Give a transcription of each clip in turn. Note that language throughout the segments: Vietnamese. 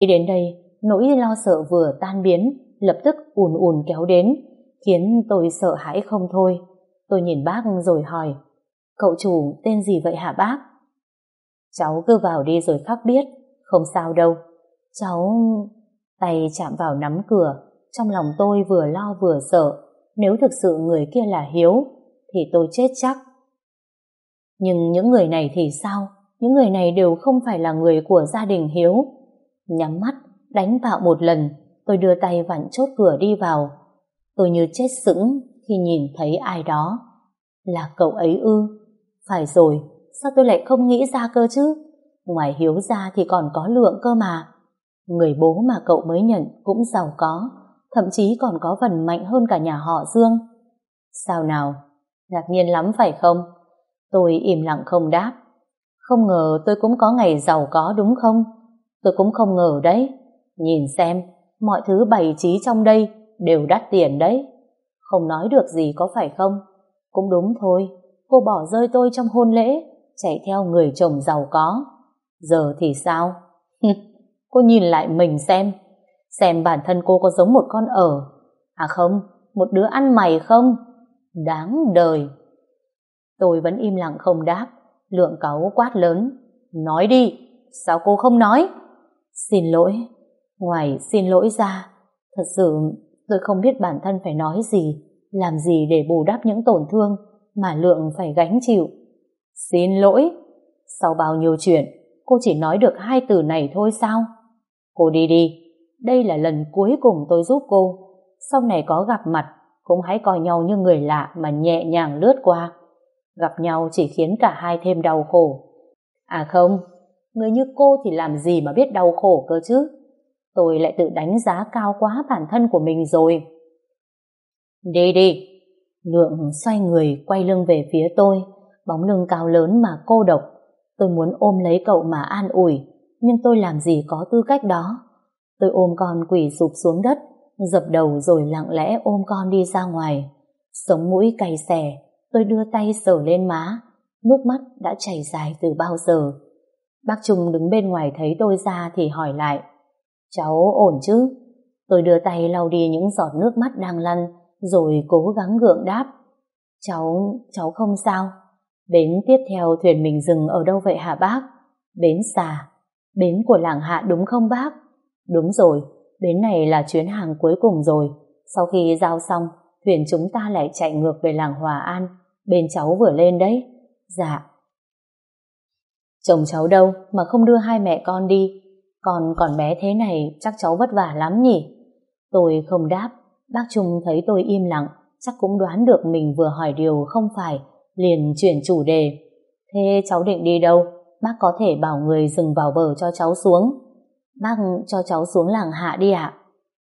Khi đến đây, nỗi lo sợ vừa tan biến, lập tức ùn ùn kéo đến, khiến tôi sợ hãi không thôi. Tôi nhìn bác rồi hỏi, cậu chủ tên gì vậy hả bác? Cháu cứ vào đi rồi khắc biết, không sao đâu. Cháu... Tay chạm vào nắm cửa, trong lòng tôi vừa lo vừa sợ. Nếu thực sự người kia là Hiếu, thì tôi chết chắc. Nhưng những người này thì sao? Những người này đều không phải là người của gia đình Hiếu. Nhắm mắt, đánh vào một lần, tôi đưa tay vặn chốt cửa đi vào. Tôi như chết sững khi nhìn thấy ai đó. Là cậu ấy ư? Phải rồi, sao tôi lại không nghĩ ra cơ chứ? Ngoài hiếu ra thì còn có lượng cơ mà. Người bố mà cậu mới nhận cũng giàu có, thậm chí còn có phần mạnh hơn cả nhà họ Dương. Sao nào? Ngạc nhiên lắm phải không? Tôi im lặng không đáp. Không ngờ tôi cũng có ngày giàu có đúng không? Tôi cũng không ngờ đấy. Nhìn xem, mọi thứ bày trí trong đây đều đắt tiền đấy. Không nói được gì có phải không? Cũng đúng thôi, cô bỏ rơi tôi trong hôn lễ, chạy theo người chồng giàu có. Giờ thì sao? cô nhìn lại mình xem, xem bản thân cô có giống một con ở, à không, một đứa ăn mày không? Đáng đời! Tôi vẫn im lặng không đáp, lượng cáu quát lớn. Nói đi, sao cô không nói? Xin lỗi, ngoài xin lỗi ra, thật sự tôi không biết bản thân phải nói gì, làm gì để bù đắp những tổn thương mà Lượng phải gánh chịu. Xin lỗi, sau bao nhiêu chuyện, cô chỉ nói được hai từ này thôi sao? Cô đi đi, đây là lần cuối cùng tôi giúp cô, sau này có gặp mặt, cũng hãy coi nhau như người lạ mà nhẹ nhàng lướt qua. Gặp nhau chỉ khiến cả hai thêm đau khổ. À không, người như cô thì làm gì mà biết đau khổ cơ chứ? Tôi lại tự đánh giá cao quá bản thân của mình rồi. Đi đi. Lượng xoay người quay lưng về phía tôi, bóng lưng cao lớn mà cô độc. Tôi muốn ôm lấy cậu mà an ủi, nhưng tôi làm gì có tư cách đó. Tôi ôm con quỳ sụp xuống đất, dập đầu rồi lặng lẽ ôm con đi ra ngoài. Sống mũi cày xẻ tôi đưa tay sờ lên má. Nước mắt đã chảy dài từ bao giờ? Bác Trung đứng bên ngoài thấy tôi ra thì hỏi lại. Cháu ổn chứ? Tôi đưa tay lau đi những giọt nước mắt đang lăn, rồi cố gắng gượng đáp. Cháu, cháu không sao. Bến tiếp theo thuyền mình dừng ở đâu vậy hả bác? Bến xà. Bến của làng hạ đúng không bác? Đúng rồi, bến này là chuyến hàng cuối cùng rồi. Sau khi giao xong, thuyền chúng ta lại chạy ngược về làng Hòa An. Bên cháu vừa lên đấy. Dạ, Chồng cháu đâu mà không đưa hai mẹ con đi? Còn còn bé thế này, chắc cháu vất vả lắm nhỉ? Tôi không đáp. Bác Trung thấy tôi im lặng, Chắc cũng đoán được mình vừa hỏi điều không phải, Liền chuyển chủ đề. Thế cháu định đi đâu? Bác có thể bảo người dừng vào bờ cho cháu xuống. Bác cho cháu xuống làng hạ đi ạ.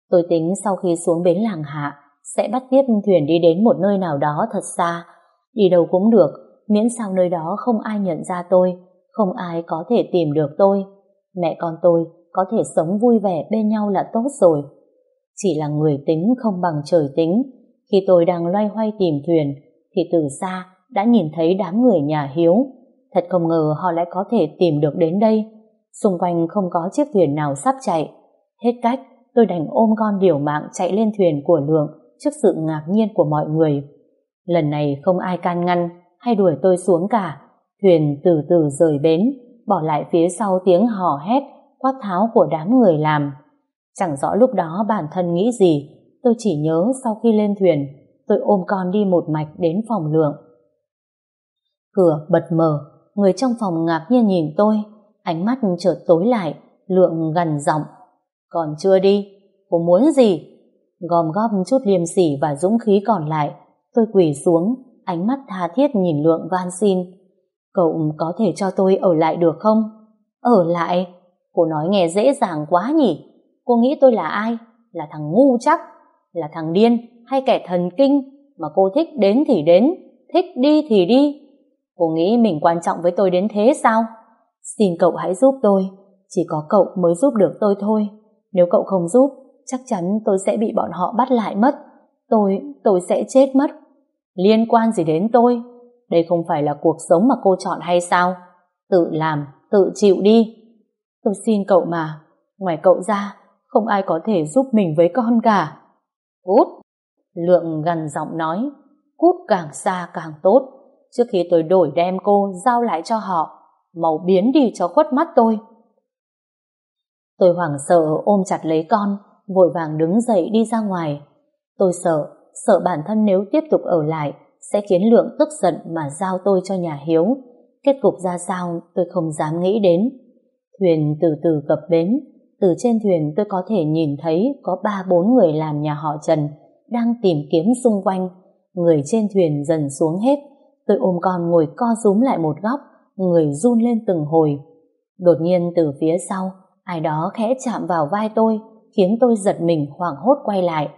Tôi tính sau khi xuống bến làng hạ, Sẽ bắt tiếp thuyền đi đến một nơi nào đó thật xa. Đi đâu cũng được, Miễn sao nơi đó không ai nhận ra tôi không ai có thể tìm được tôi. Mẹ con tôi có thể sống vui vẻ bên nhau là tốt rồi. Chỉ là người tính không bằng trời tính. Khi tôi đang loay hoay tìm thuyền, thì từ xa đã nhìn thấy đám người nhà Hiếu. Thật không ngờ họ lại có thể tìm được đến đây. Xung quanh không có chiếc thuyền nào sắp chạy. Hết cách, tôi đành ôm con điều mạng chạy lên thuyền của Lượng trước sự ngạc nhiên của mọi người. Lần này không ai can ngăn hay đuổi tôi xuống cả thuyền từ từ rời bến, bỏ lại phía sau tiếng hò hét, quát tháo của đám người làm. Chẳng rõ lúc đó bản thân nghĩ gì, tôi chỉ nhớ sau khi lên thuyền, tôi ôm con đi một mạch đến phòng lượng. Cửa bật mở, người trong phòng ngạc nhiên nhìn tôi, ánh mắt chợt tối lại, lượng gần giọng. Còn chưa đi, cô muốn gì? Gom góp chút liềm sỉ và dũng khí còn lại, tôi quỳ xuống, ánh mắt tha thiết nhìn lượng van xin. Cậu có thể cho tôi ở lại được không? Ở lại? Cô nói nghe dễ dàng quá nhỉ? Cô nghĩ tôi là ai? Là thằng ngu chắc? Là thằng điên hay kẻ thần kinh mà cô thích đến thì đến, thích đi thì đi? Cô nghĩ mình quan trọng với tôi đến thế sao? Xin cậu hãy giúp tôi, chỉ có cậu mới giúp được tôi thôi. Nếu cậu không giúp, chắc chắn tôi sẽ bị bọn họ bắt lại mất. Tôi, tôi sẽ chết mất. Liên quan gì đến tôi? Đây không phải là cuộc sống mà cô chọn hay sao? Tự làm, tự chịu đi. Tôi xin cậu mà, ngoài cậu ra, không ai có thể giúp mình với con cả. Cút! Lượng gần giọng nói, cút càng xa càng tốt. Trước khi tôi đổi đem cô, giao lại cho họ, màu biến đi cho khuất mắt tôi. Tôi hoảng sợ ôm chặt lấy con, vội vàng đứng dậy đi ra ngoài. Tôi sợ, sợ bản thân nếu tiếp tục ở lại, sẽ khiến Lượng tức giận mà giao tôi cho nhà Hiếu. Kết cục ra sao tôi không dám nghĩ đến. Thuyền từ từ cập bến, từ trên thuyền tôi có thể nhìn thấy có ba bốn người làm nhà họ Trần đang tìm kiếm xung quanh. Người trên thuyền dần xuống hết, tôi ôm con ngồi co rúm lại một góc, người run lên từng hồi. Đột nhiên từ phía sau, ai đó khẽ chạm vào vai tôi, khiến tôi giật mình hoảng hốt quay lại.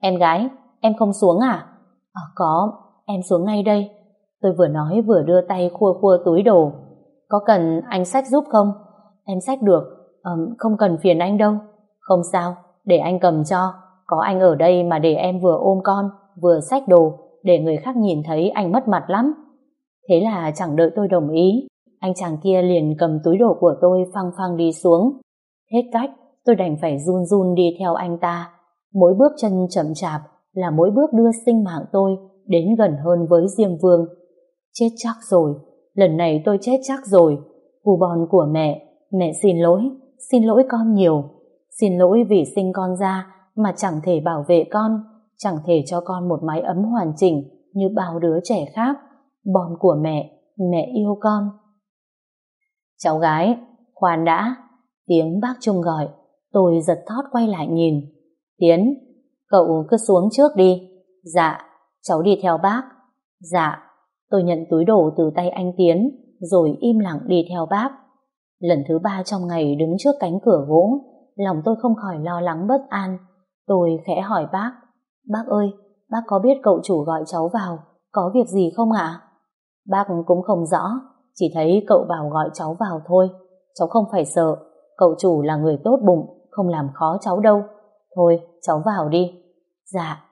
Em gái, em không xuống à? à có, Em xuống ngay đây. Tôi vừa nói vừa đưa tay khua khua túi đồ. Có cần anh sách giúp không? Em sách được, um, không cần phiền anh đâu. Không sao, để anh cầm cho. Có anh ở đây mà để em vừa ôm con, vừa sách đồ, để người khác nhìn thấy anh mất mặt lắm. Thế là chẳng đợi tôi đồng ý, anh chàng kia liền cầm túi đồ của tôi phăng phăng đi xuống. Hết cách, tôi đành phải run run đi theo anh ta. Mỗi bước chân chậm chạp là mỗi bước đưa sinh mạng tôi đến gần hơn với Diêm Vương. Chết chắc rồi, lần này tôi chết chắc rồi. Cù bòn của mẹ, mẹ xin lỗi, xin lỗi con nhiều. Xin lỗi vì sinh con ra mà chẳng thể bảo vệ con, chẳng thể cho con một mái ấm hoàn chỉnh như bao đứa trẻ khác. Bòn của mẹ, mẹ yêu con. Cháu gái, khoan đã, tiếng bác Trung gọi, tôi giật thót quay lại nhìn. Tiến, cậu cứ xuống trước đi. Dạ, Cháu đi theo bác. Dạ. Tôi nhận túi đồ từ tay anh Tiến, rồi im lặng đi theo bác. Lần thứ ba trong ngày đứng trước cánh cửa gỗ, lòng tôi không khỏi lo lắng bất an. Tôi khẽ hỏi bác, bác ơi, bác có biết cậu chủ gọi cháu vào, có việc gì không ạ? Bác cũng không rõ, chỉ thấy cậu bảo gọi cháu vào thôi. Cháu không phải sợ, cậu chủ là người tốt bụng, không làm khó cháu đâu. Thôi, cháu vào đi. Dạ,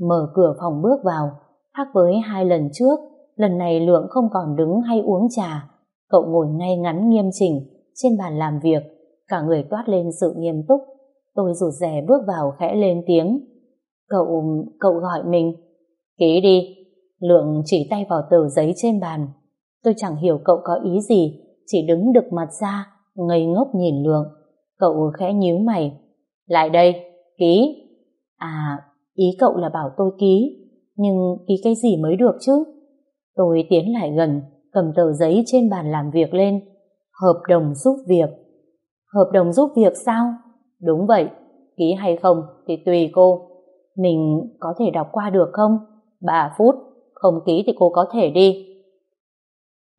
Mở cửa phòng bước vào, khác với hai lần trước, lần này Lượng không còn đứng hay uống trà. Cậu ngồi ngay ngắn nghiêm chỉnh trên bàn làm việc, cả người toát lên sự nghiêm túc. Tôi rụt rè bước vào khẽ lên tiếng. Cậu, cậu gọi mình. Ký đi. Lượng chỉ tay vào tờ giấy trên bàn. Tôi chẳng hiểu cậu có ý gì, chỉ đứng đực mặt ra, ngây ngốc nhìn Lượng. Cậu khẽ nhíu mày. Lại đây, ký. À, Ý cậu là bảo tôi ký, nhưng ký cái gì mới được chứ? Tôi tiến lại gần, cầm tờ giấy trên bàn làm việc lên. Hợp đồng giúp việc. Hợp đồng giúp việc sao? Đúng vậy, ký hay không thì tùy cô. Mình có thể đọc qua được không? 3 phút, không ký thì cô có thể đi.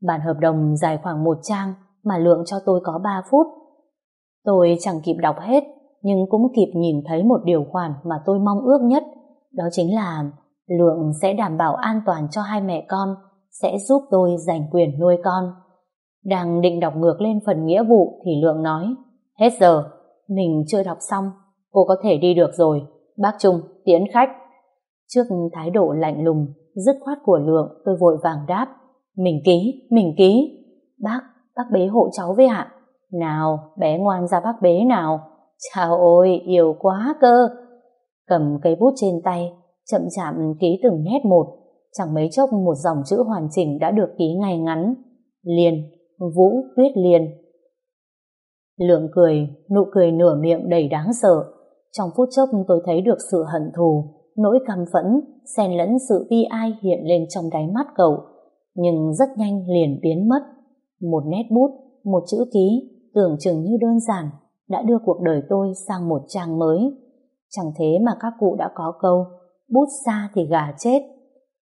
Bản hợp đồng dài khoảng một trang mà lượng cho tôi có 3 phút. Tôi chẳng kịp đọc hết nhưng cũng kịp nhìn thấy một điều khoản mà tôi mong ước nhất, đó chính là Lượng sẽ đảm bảo an toàn cho hai mẹ con, sẽ giúp tôi giành quyền nuôi con. Đang định đọc ngược lên phần nghĩa vụ thì Lượng nói, hết giờ, mình chưa đọc xong, cô có thể đi được rồi, bác Trung, tiến khách. Trước thái độ lạnh lùng, dứt khoát của Lượng, tôi vội vàng đáp, mình ký, mình ký. Bác, bác bế hộ cháu với ạ. Nào, bé ngoan ra bác bế nào. Chào ôi, yêu quá cơ. Cầm cây bút trên tay, chậm chạm ký từng nét một. Chẳng mấy chốc một dòng chữ hoàn chỉnh đã được ký ngay ngắn. liền Vũ Tuyết liền Lượng cười, nụ cười nửa miệng đầy đáng sợ. Trong phút chốc tôi thấy được sự hận thù, nỗi căm phẫn, xen lẫn sự bi ai hiện lên trong đáy mắt cậu. Nhưng rất nhanh liền biến mất. Một nét bút, một chữ ký, tưởng chừng như đơn giản đã đưa cuộc đời tôi sang một trang mới. Chẳng thế mà các cụ đã có câu, bút xa thì gà chết,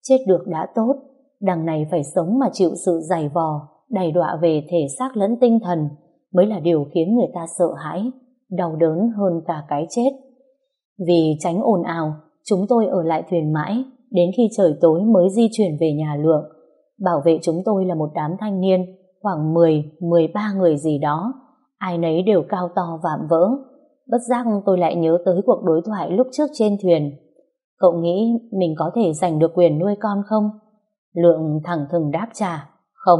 chết được đã tốt, đằng này phải sống mà chịu sự dày vò, đầy đọa về thể xác lẫn tinh thần mới là điều khiến người ta sợ hãi, đau đớn hơn cả cái chết. Vì tránh ồn ào, chúng tôi ở lại thuyền mãi, đến khi trời tối mới di chuyển về nhà lượng. Bảo vệ chúng tôi là một đám thanh niên, khoảng 10-13 người gì đó, ai nấy đều cao to vạm vỡ. Bất giác tôi lại nhớ tới cuộc đối thoại lúc trước trên thuyền. Cậu nghĩ mình có thể giành được quyền nuôi con không? Lượng thẳng thừng đáp trả. Không,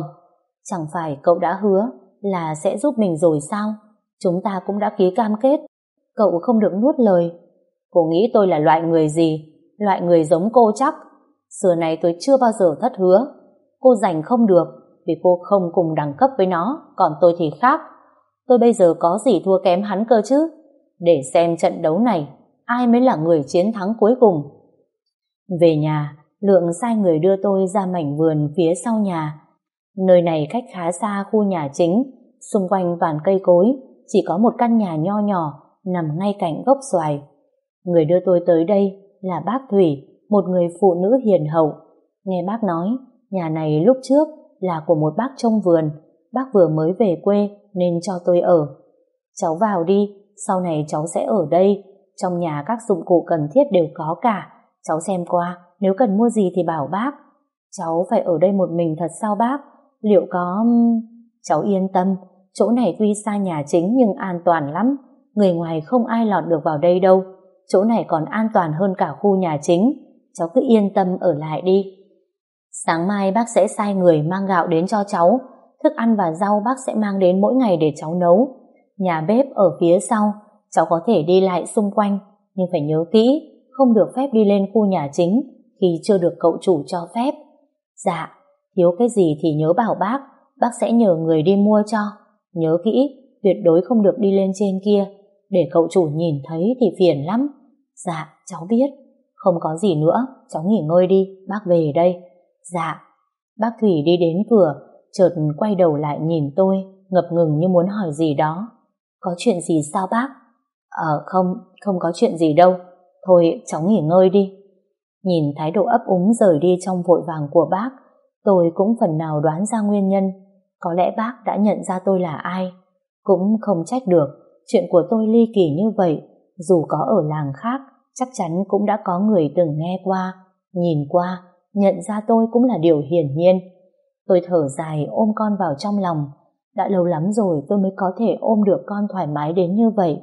chẳng phải cậu đã hứa là sẽ giúp mình rồi sao? Chúng ta cũng đã ký cam kết. Cậu không được nuốt lời. Cô nghĩ tôi là loại người gì? Loại người giống cô chắc. Xưa này tôi chưa bao giờ thất hứa. Cô giành không được vì cô không cùng đẳng cấp với nó, còn tôi thì khác tôi bây giờ có gì thua kém hắn cơ chứ? Để xem trận đấu này, ai mới là người chiến thắng cuối cùng. Về nhà, lượng sai người đưa tôi ra mảnh vườn phía sau nhà. Nơi này cách khá xa khu nhà chính. Xung quanh toàn cây cối, chỉ có một căn nhà nho nhỏ, nằm ngay cạnh gốc xoài. Người đưa tôi tới đây là bác Thủy, một người phụ nữ hiền hậu. Nghe bác nói, nhà này lúc trước là của một bác trong vườn. Bác vừa mới về quê nên cho tôi ở. Cháu vào đi, sau này cháu sẽ ở đây. Trong nhà các dụng cụ cần thiết đều có cả. Cháu xem qua, nếu cần mua gì thì bảo bác. Cháu phải ở đây một mình thật sao bác? Liệu có... Cháu yên tâm, chỗ này tuy xa nhà chính nhưng an toàn lắm. Người ngoài không ai lọt được vào đây đâu. Chỗ này còn an toàn hơn cả khu nhà chính. Cháu cứ yên tâm ở lại đi. Sáng mai bác sẽ sai người mang gạo đến cho cháu thức ăn và rau bác sẽ mang đến mỗi ngày để cháu nấu. Nhà bếp ở phía sau, cháu có thể đi lại xung quanh, nhưng phải nhớ kỹ, không được phép đi lên khu nhà chính khi chưa được cậu chủ cho phép. Dạ, thiếu cái gì thì nhớ bảo bác, bác sẽ nhờ người đi mua cho. Nhớ kỹ, tuyệt đối không được đi lên trên kia, để cậu chủ nhìn thấy thì phiền lắm. Dạ, cháu biết. Không có gì nữa, cháu nghỉ ngơi đi, bác về đây. Dạ. Bác Thủy đi đến cửa, chợt quay đầu lại nhìn tôi, ngập ngừng như muốn hỏi gì đó. Có chuyện gì sao bác? Ờ không, không có chuyện gì đâu. Thôi cháu nghỉ ngơi đi. Nhìn thái độ ấp úng rời đi trong vội vàng của bác, tôi cũng phần nào đoán ra nguyên nhân. Có lẽ bác đã nhận ra tôi là ai. Cũng không trách được, chuyện của tôi ly kỳ như vậy, dù có ở làng khác, chắc chắn cũng đã có người từng nghe qua, nhìn qua, nhận ra tôi cũng là điều hiển nhiên. Tôi thở dài ôm con vào trong lòng. Đã lâu lắm rồi tôi mới có thể ôm được con thoải mái đến như vậy.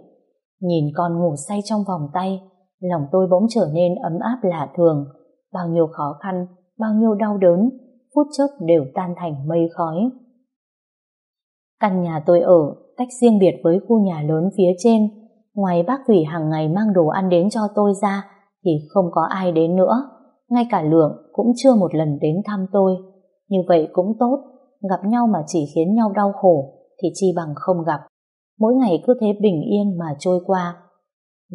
Nhìn con ngủ say trong vòng tay, lòng tôi bỗng trở nên ấm áp lạ thường. Bao nhiêu khó khăn, bao nhiêu đau đớn, phút chốc đều tan thành mây khói. Căn nhà tôi ở, tách riêng biệt với khu nhà lớn phía trên. Ngoài bác Thủy hàng ngày mang đồ ăn đến cho tôi ra, thì không có ai đến nữa. Ngay cả Lượng cũng chưa một lần đến thăm tôi. Như vậy cũng tốt, gặp nhau mà chỉ khiến nhau đau khổ, thì chi bằng không gặp. Mỗi ngày cứ thế bình yên mà trôi qua.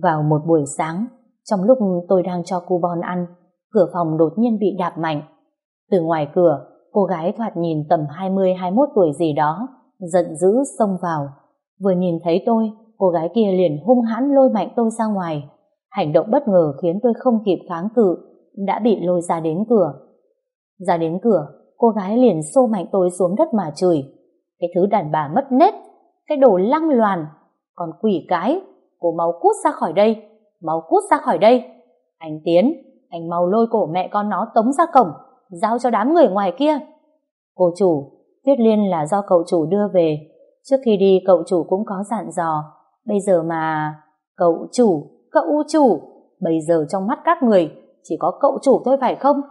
Vào một buổi sáng, trong lúc tôi đang cho cu bon ăn, cửa phòng đột nhiên bị đạp mạnh. Từ ngoài cửa, cô gái thoạt nhìn tầm 20-21 tuổi gì đó, giận dữ xông vào. Vừa nhìn thấy tôi, cô gái kia liền hung hãn lôi mạnh tôi ra ngoài. Hành động bất ngờ khiến tôi không kịp kháng cự, đã bị lôi ra đến cửa. Ra đến cửa, cô gái liền xô mạnh tôi xuống đất mà chửi. Cái thứ đàn bà mất nết cái đồ lăng loàn. Còn quỷ cái, cô mau cút ra khỏi đây, mau cút ra khỏi đây. Anh tiến, anh mau lôi cổ mẹ con nó tống ra cổng, giao cho đám người ngoài kia. Cô chủ, tuyết liên là do cậu chủ đưa về. Trước khi đi, cậu chủ cũng có dặn dò. Bây giờ mà cậu chủ cậu chủ, bây giờ trong mắt các người, chỉ có cậu chủ thôi phải không?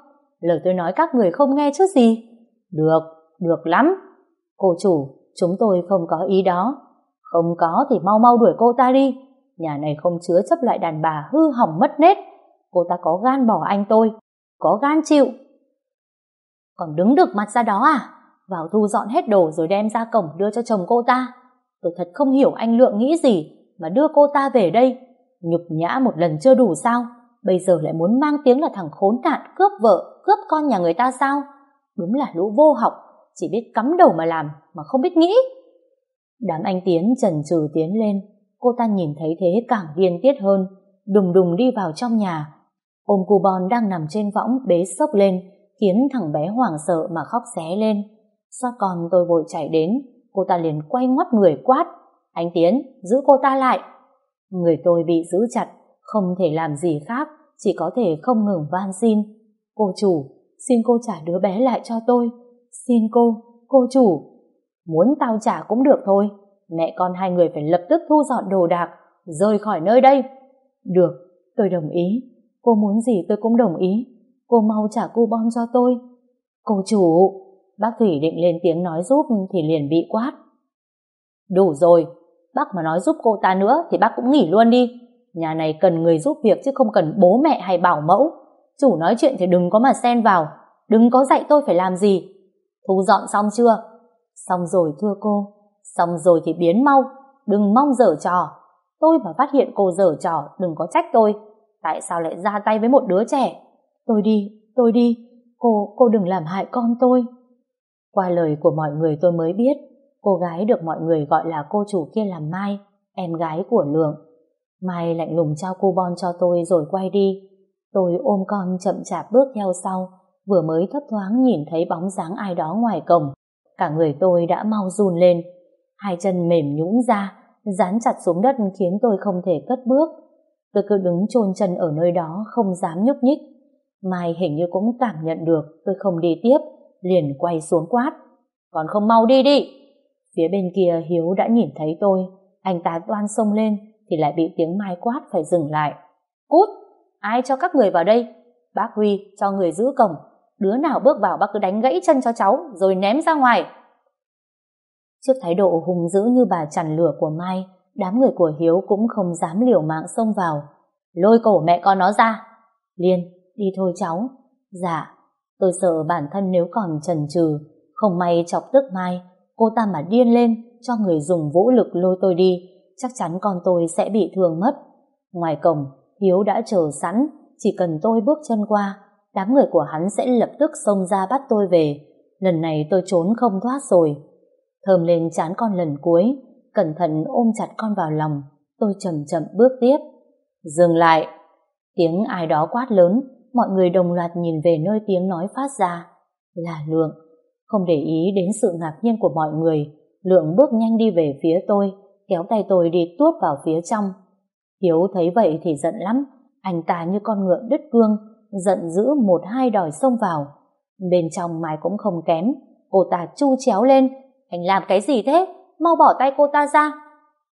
lời tôi nói các người không nghe chút gì. Được được lắm. Cô chủ, chúng tôi không có ý đó. Không có thì mau mau đuổi cô ta đi. Nhà này không chứa chấp lại đàn bà hư hỏng mất nết. Cô ta có gan bỏ anh tôi, có gan chịu. Còn đứng được mặt ra đó à? Vào thu dọn hết đồ rồi đem ra cổng đưa cho chồng cô ta. Tôi thật không hiểu anh lượng nghĩ gì mà đưa cô ta về đây. Nhục nhã một lần chưa đủ sao? Bây giờ lại muốn mang tiếng là thằng khốn nạn cướp vợ cướp con nhà người ta sao? Đúng là lũ vô học, chỉ biết cắm đầu mà làm mà không biết nghĩ. Đám anh tiến chần chừ tiến lên, cô ta nhìn thấy thế càng điên tiết hơn, đùng đùng đi vào trong nhà. Ôm cu bon đang nằm trên võng bế sốc lên, khiến thằng bé hoảng sợ mà khóc xé lên. Xót còn tôi vội chạy đến, cô ta liền quay ngoắt người quát, anh tiến, giữ cô ta lại. Người tôi bị giữ chặt, không thể làm gì khác, chỉ có thể không ngừng van xin. Cô chủ, xin cô trả đứa bé lại cho tôi. Xin cô, cô chủ. Muốn tao trả cũng được thôi. Mẹ con hai người phải lập tức thu dọn đồ đạc, rời khỏi nơi đây. Được, tôi đồng ý. Cô muốn gì tôi cũng đồng ý. Cô mau trả cu bon cho tôi. Cô chủ, bác Thủy định lên tiếng nói giúp thì liền bị quát. Đủ rồi, bác mà nói giúp cô ta nữa thì bác cũng nghỉ luôn đi. Nhà này cần người giúp việc chứ không cần bố mẹ hay bảo mẫu chủ nói chuyện thì đừng có mà xen vào. Đừng có dạy tôi phải làm gì. Thu dọn xong chưa? Xong rồi thưa cô. Xong rồi thì biến mau. Đừng mong dở trò. Tôi mà phát hiện cô dở trò, đừng có trách tôi. Tại sao lại ra tay với một đứa trẻ? Tôi đi tôi đi. Cô cô đừng làm hại con tôi. Qua lời của mọi người tôi mới biết, cô gái được mọi người gọi là cô chủ kia là mai, em gái của lượng. Mai lạnh lùng trao coupon cho tôi rồi quay đi. Tôi ôm con chậm chạp bước theo sau, vừa mới thấp thoáng nhìn thấy bóng dáng ai đó ngoài cổng. Cả người tôi đã mau run lên, hai chân mềm nhũn ra, dán chặt xuống đất khiến tôi không thể cất bước. Tôi cứ đứng chôn chân ở nơi đó không dám nhúc nhích. Mai hình như cũng cảm nhận được tôi không đi tiếp, liền quay xuống quát. Còn không mau đi đi! Phía bên kia Hiếu đã nhìn thấy tôi, anh ta toan sông lên thì lại bị tiếng Mai quát phải dừng lại. Cút! ai cho các người vào đây? Bác huy, cho người giữ cổng. Đứa nào bước vào bác cứ đánh gãy chân cho cháu, rồi ném ra ngoài. Trước thái độ hung dữ như bà chằn lửa của mai, đám người của hiếu cũng không dám liều mạng xông vào. Lôi cổ mẹ con nó ra. Liên, đi thôi cháu. Dạ tôi sợ bản thân nếu còn chần chừ, không may chọc tức mai, cô ta mà điên lên, cho người dùng vũ lực lôi tôi đi, chắc chắn con tôi sẽ bị thương mất. Ngoài cổng Hiếu đã chờ sẵn, chỉ cần tôi bước chân qua, đám người của hắn sẽ lập tức xông ra bắt tôi về. Lần này tôi trốn không thoát rồi. Thơm lên chán con lần cuối, cẩn thận ôm chặt con vào lòng, tôi chậm chậm bước tiếp. Dừng lại, tiếng ai đó quát lớn, mọi người đồng loạt nhìn về nơi tiếng nói phát ra. Là Lượng, không để ý đến sự ngạc nhiên của mọi người, Lượng bước nhanh đi về phía tôi, kéo tay tôi đi tuốt vào phía trong. Hiếu thấy vậy thì giận lắm, anh ta như con ngựa đứt cương, giận dữ một hai đòi xông vào. Bên trong Mai cũng không kém, cô ta chu chéo lên, anh làm cái gì thế? Mau bỏ tay cô ta ra.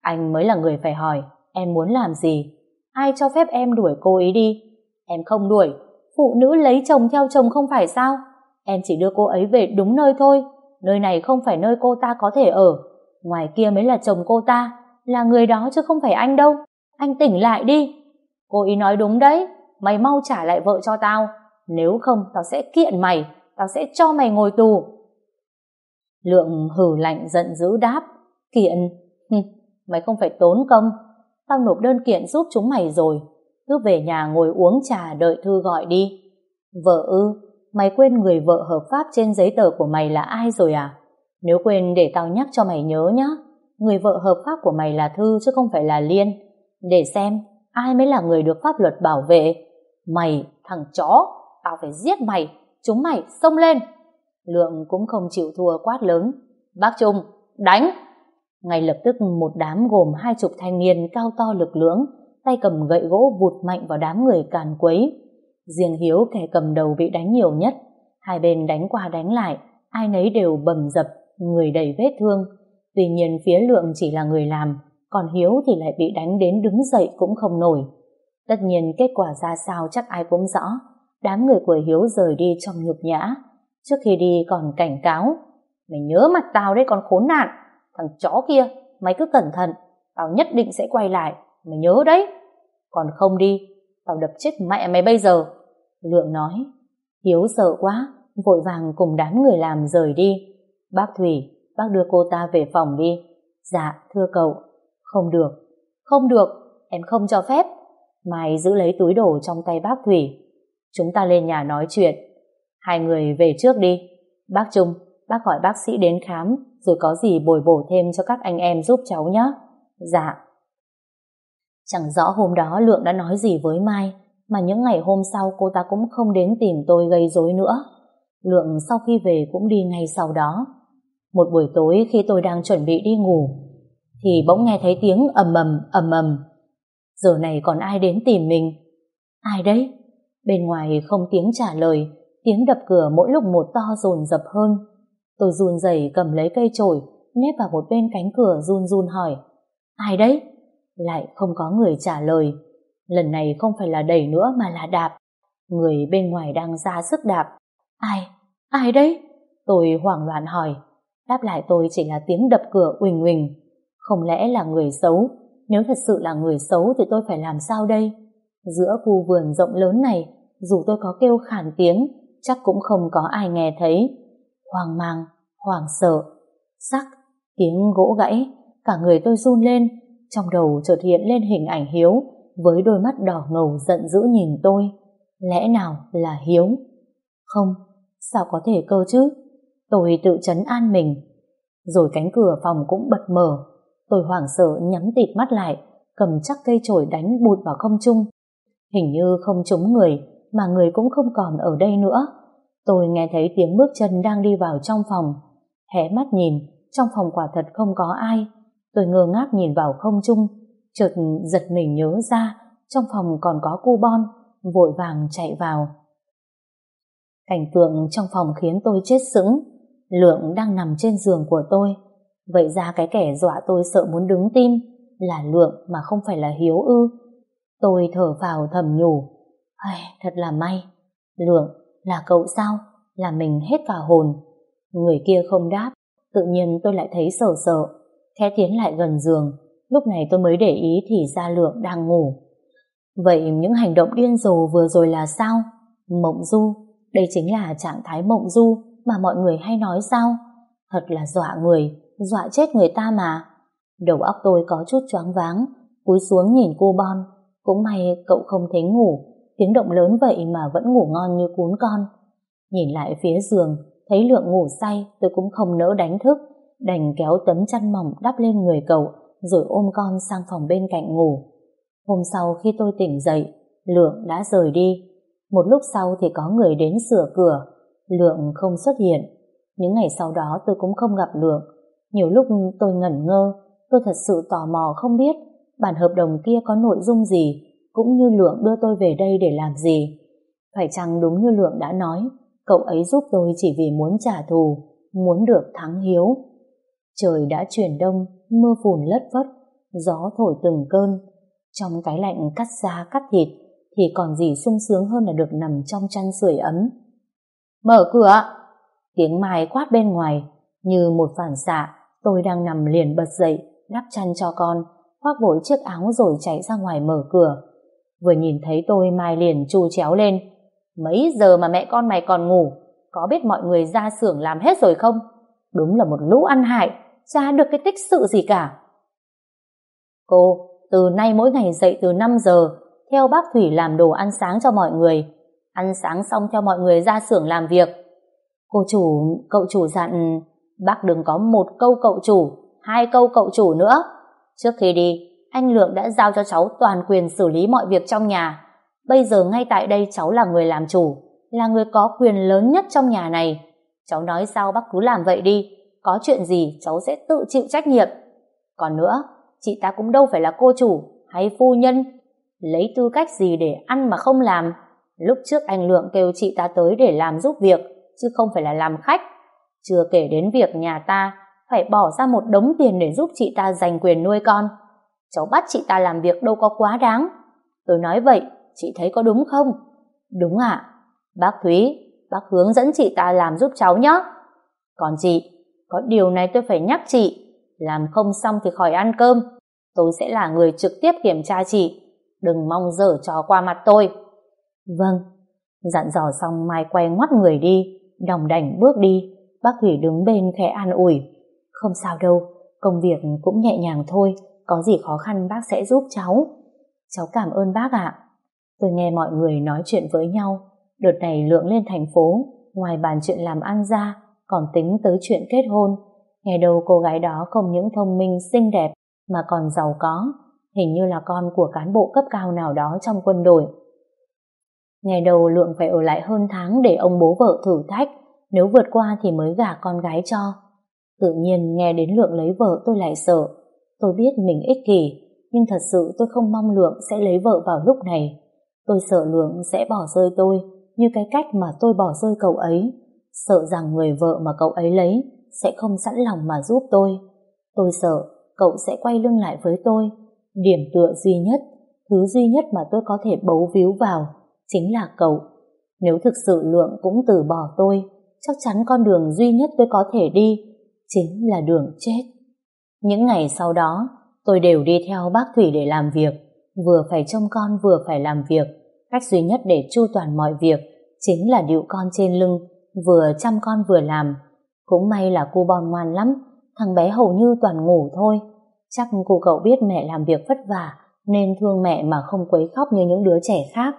Anh mới là người phải hỏi, em muốn làm gì? Ai cho phép em đuổi cô ấy đi? Em không đuổi, phụ nữ lấy chồng theo chồng không phải sao? Em chỉ đưa cô ấy về đúng nơi thôi, nơi này không phải nơi cô ta có thể ở, ngoài kia mới là chồng cô ta, là người đó chứ không phải anh đâu anh tỉnh lại đi. Cô ý nói đúng đấy. Mày mau trả lại vợ cho tao. Nếu không, tao sẽ kiện mày. Tao sẽ cho mày ngồi tù. Lượng hử lạnh giận dữ đáp. Kiện? Mày không phải tốn công. Tao nộp đơn kiện giúp chúng mày rồi. Cứ về nhà ngồi uống trà đợi thư gọi đi. Vợ ư, mày quên người vợ hợp pháp trên giấy tờ của mày là ai rồi à? Nếu quên để tao nhắc cho mày nhớ nhá. Người vợ hợp pháp của mày là thư chứ không phải là liên để xem ai mới là người được pháp luật bảo vệ. Mày, thằng chó, tao phải giết mày, chúng mày xông lên. Lượng cũng không chịu thua quát lớn. Bác Trung, đánh! Ngay lập tức một đám gồm hai chục thanh niên cao to lực lưỡng, tay cầm gậy gỗ vụt mạnh vào đám người càn quấy. Riêng Hiếu kẻ cầm đầu bị đánh nhiều nhất, hai bên đánh qua đánh lại, ai nấy đều bầm dập, người đầy vết thương. Tuy nhiên phía lượng chỉ là người làm, còn Hiếu thì lại bị đánh đến đứng dậy cũng không nổi. Tất nhiên kết quả ra sao chắc ai cũng rõ, đám người của Hiếu rời đi trong nhục nhã, trước khi đi còn cảnh cáo, mày nhớ mặt tao đấy còn khốn nạn, thằng chó kia, mày cứ cẩn thận, tao nhất định sẽ quay lại, mày nhớ đấy, còn không đi, tao đập chết mẹ mày bây giờ. Lượng nói, Hiếu sợ quá, vội vàng cùng đám người làm rời đi. Bác Thủy, bác đưa cô ta về phòng đi. Dạ, thưa cậu. Không được, không được, em không cho phép. Mai giữ lấy túi đồ trong tay bác Thủy. Chúng ta lên nhà nói chuyện. Hai người về trước đi. Bác Trung, bác gọi bác sĩ đến khám, rồi có gì bồi bổ thêm cho các anh em giúp cháu nhé. Dạ. Chẳng rõ hôm đó Lượng đã nói gì với Mai, mà những ngày hôm sau cô ta cũng không đến tìm tôi gây rối nữa. Lượng sau khi về cũng đi ngay sau đó. Một buổi tối khi tôi đang chuẩn bị đi ngủ, thì bỗng nghe thấy tiếng ầm ầm ầm ầm. Giờ này còn ai đến tìm mình? Ai đấy? Bên ngoài không tiếng trả lời, tiếng đập cửa mỗi lúc một to dồn dập hơn. Tôi run rẩy cầm lấy cây chổi, nép vào một bên cánh cửa run run hỏi. Ai đấy? Lại không có người trả lời. Lần này không phải là đẩy nữa mà là đạp. Người bên ngoài đang ra sức đạp. Ai? Ai đấy? Tôi hoảng loạn hỏi. Đáp lại tôi chỉ là tiếng đập cửa uỳnh uỳnh. Không lẽ là người xấu? Nếu thật sự là người xấu thì tôi phải làm sao đây? Giữa khu vườn rộng lớn này, dù tôi có kêu khản tiếng, chắc cũng không có ai nghe thấy. Hoang mang, hoảng sợ, sắc, tiếng gỗ gãy, cả người tôi run lên, trong đầu chợt hiện lên hình ảnh Hiếu, với đôi mắt đỏ ngầu giận dữ nhìn tôi. Lẽ nào là Hiếu? Không, sao có thể cơ chứ? Tôi tự chấn an mình. Rồi cánh cửa phòng cũng bật mở, Tôi hoảng sợ nhắm tịt mắt lại, cầm chắc cây chổi đánh bụt vào không trung. Hình như không trúng người, mà người cũng không còn ở đây nữa. Tôi nghe thấy tiếng bước chân đang đi vào trong phòng. Hé mắt nhìn, trong phòng quả thật không có ai. Tôi ngơ ngác nhìn vào không trung, chợt giật mình nhớ ra trong phòng còn có cu bon, vội vàng chạy vào. Cảnh tượng trong phòng khiến tôi chết sững. Lượng đang nằm trên giường của tôi, Vậy ra cái kẻ dọa tôi sợ muốn đứng tim là Lượng mà không phải là Hiếu ư. Tôi thở vào thầm nhủ. Ai, thật là may. Lượng, là cậu sao? Là mình hết cả hồn. Người kia không đáp. Tự nhiên tôi lại thấy sợ sợ. Khẽ tiến lại gần giường. Lúc này tôi mới để ý thì ra Lượng đang ngủ. Vậy những hành động điên rồ vừa rồi là sao? Mộng du. Đây chính là trạng thái mộng du mà mọi người hay nói sao? Thật là dọa người dọa chết người ta mà. Đầu óc tôi có chút choáng váng, cúi xuống nhìn cô Bon. Cũng may cậu không thấy ngủ, tiếng động lớn vậy mà vẫn ngủ ngon như cuốn con. Nhìn lại phía giường, thấy lượng ngủ say tôi cũng không nỡ đánh thức, đành kéo tấm chăn mỏng đắp lên người cậu rồi ôm con sang phòng bên cạnh ngủ. Hôm sau khi tôi tỉnh dậy, Lượng đã rời đi. Một lúc sau thì có người đến sửa cửa, Lượng không xuất hiện. Những ngày sau đó tôi cũng không gặp Lượng, nhiều lúc tôi ngẩn ngơ, tôi thật sự tò mò không biết bản hợp đồng kia có nội dung gì, cũng như Lượng đưa tôi về đây để làm gì. Phải chăng đúng như Lượng đã nói, cậu ấy giúp tôi chỉ vì muốn trả thù, muốn được thắng hiếu. Trời đã chuyển đông, mưa phùn lất vất, gió thổi từng cơn. Trong cái lạnh cắt da cắt thịt, thì còn gì sung sướng hơn là được nằm trong chăn sưởi ấm. Mở cửa! Tiếng Mai quát bên ngoài, như một phản xạ, tôi đang nằm liền bật dậy, đắp chăn cho con, khoác vội chiếc áo rồi chạy ra ngoài mở cửa. Vừa nhìn thấy tôi Mai liền chu chéo lên. Mấy giờ mà mẹ con mày còn ngủ? Có biết mọi người ra xưởng làm hết rồi không? Đúng là một lũ ăn hại, chả được cái tích sự gì cả. Cô, từ nay mỗi ngày dậy từ 5 giờ, theo bác Thủy làm đồ ăn sáng cho mọi người. Ăn sáng xong cho mọi người ra xưởng làm việc. Cô chủ, cậu chủ dặn bác đừng có một câu cậu chủ, hai câu cậu chủ nữa. Trước khi đi, anh lượng đã giao cho cháu toàn quyền xử lý mọi việc trong nhà. Bây giờ ngay tại đây cháu là người làm chủ, là người có quyền lớn nhất trong nhà này. Cháu nói sao bác cứ làm vậy đi, có chuyện gì cháu sẽ tự chịu trách nhiệm. Còn nữa, chị ta cũng đâu phải là cô chủ hay phu nhân, lấy tư cách gì để ăn mà không làm. Lúc trước anh lượng kêu chị ta tới để làm giúp việc, chứ không phải là làm khách. Chưa kể đến việc nhà ta phải bỏ ra một đống tiền để giúp chị ta giành quyền nuôi con. Cháu bắt chị ta làm việc đâu có quá đáng. Tôi nói vậy, chị thấy có đúng không? Đúng ạ. À. Bác Thúy, bác hướng dẫn chị ta làm giúp cháu nhé. Còn chị, có điều này tôi phải nhắc chị. Làm không xong thì khỏi ăn cơm. Tôi sẽ là người trực tiếp kiểm tra chị. Đừng mong dở trò qua mặt tôi. Vâng. Dặn dò xong Mai quay ngoắt người đi, đồng đảnh bước đi Bác Thủy đứng bên khẽ an ủi. Không sao đâu, công việc cũng nhẹ nhàng thôi, có gì khó khăn bác sẽ giúp cháu. Cháu cảm ơn bác ạ. Tôi nghe mọi người nói chuyện với nhau, đợt này lượng lên thành phố, ngoài bàn chuyện làm ăn ra, còn tính tới chuyện kết hôn. Nghe đầu cô gái đó không những thông minh, xinh đẹp, mà còn giàu có, hình như là con của cán bộ cấp cao nào đó trong quân đội. Ngày đầu Lượng phải ở lại hơn tháng để ông bố vợ thử thách, nếu vượt qua thì mới gả con gái cho. Tự nhiên nghe đến Lượng lấy vợ tôi lại sợ. Tôi biết mình ích kỷ, nhưng thật sự tôi không mong Lượng sẽ lấy vợ vào lúc này. Tôi sợ Lượng sẽ bỏ rơi tôi, như cái cách mà tôi bỏ rơi cậu ấy. Sợ rằng người vợ mà cậu ấy lấy sẽ không sẵn lòng mà giúp tôi. Tôi sợ cậu sẽ quay lưng lại với tôi. Điểm tựa duy nhất, thứ duy nhất mà tôi có thể bấu víu vào chính là cậu. Nếu thực sự Lượng cũng từ bỏ tôi, chắc chắn con đường duy nhất tôi có thể đi chính là đường chết. Những ngày sau đó, tôi đều đi theo bác Thủy để làm việc, vừa phải trông con vừa phải làm việc. Cách duy nhất để chu toàn mọi việc chính là điệu con trên lưng, vừa chăm con vừa làm. Cũng may là cu bon ngoan lắm, thằng bé hầu như toàn ngủ thôi. Chắc cô cậu biết mẹ làm việc vất vả, nên thương mẹ mà không quấy khóc như những đứa trẻ khác.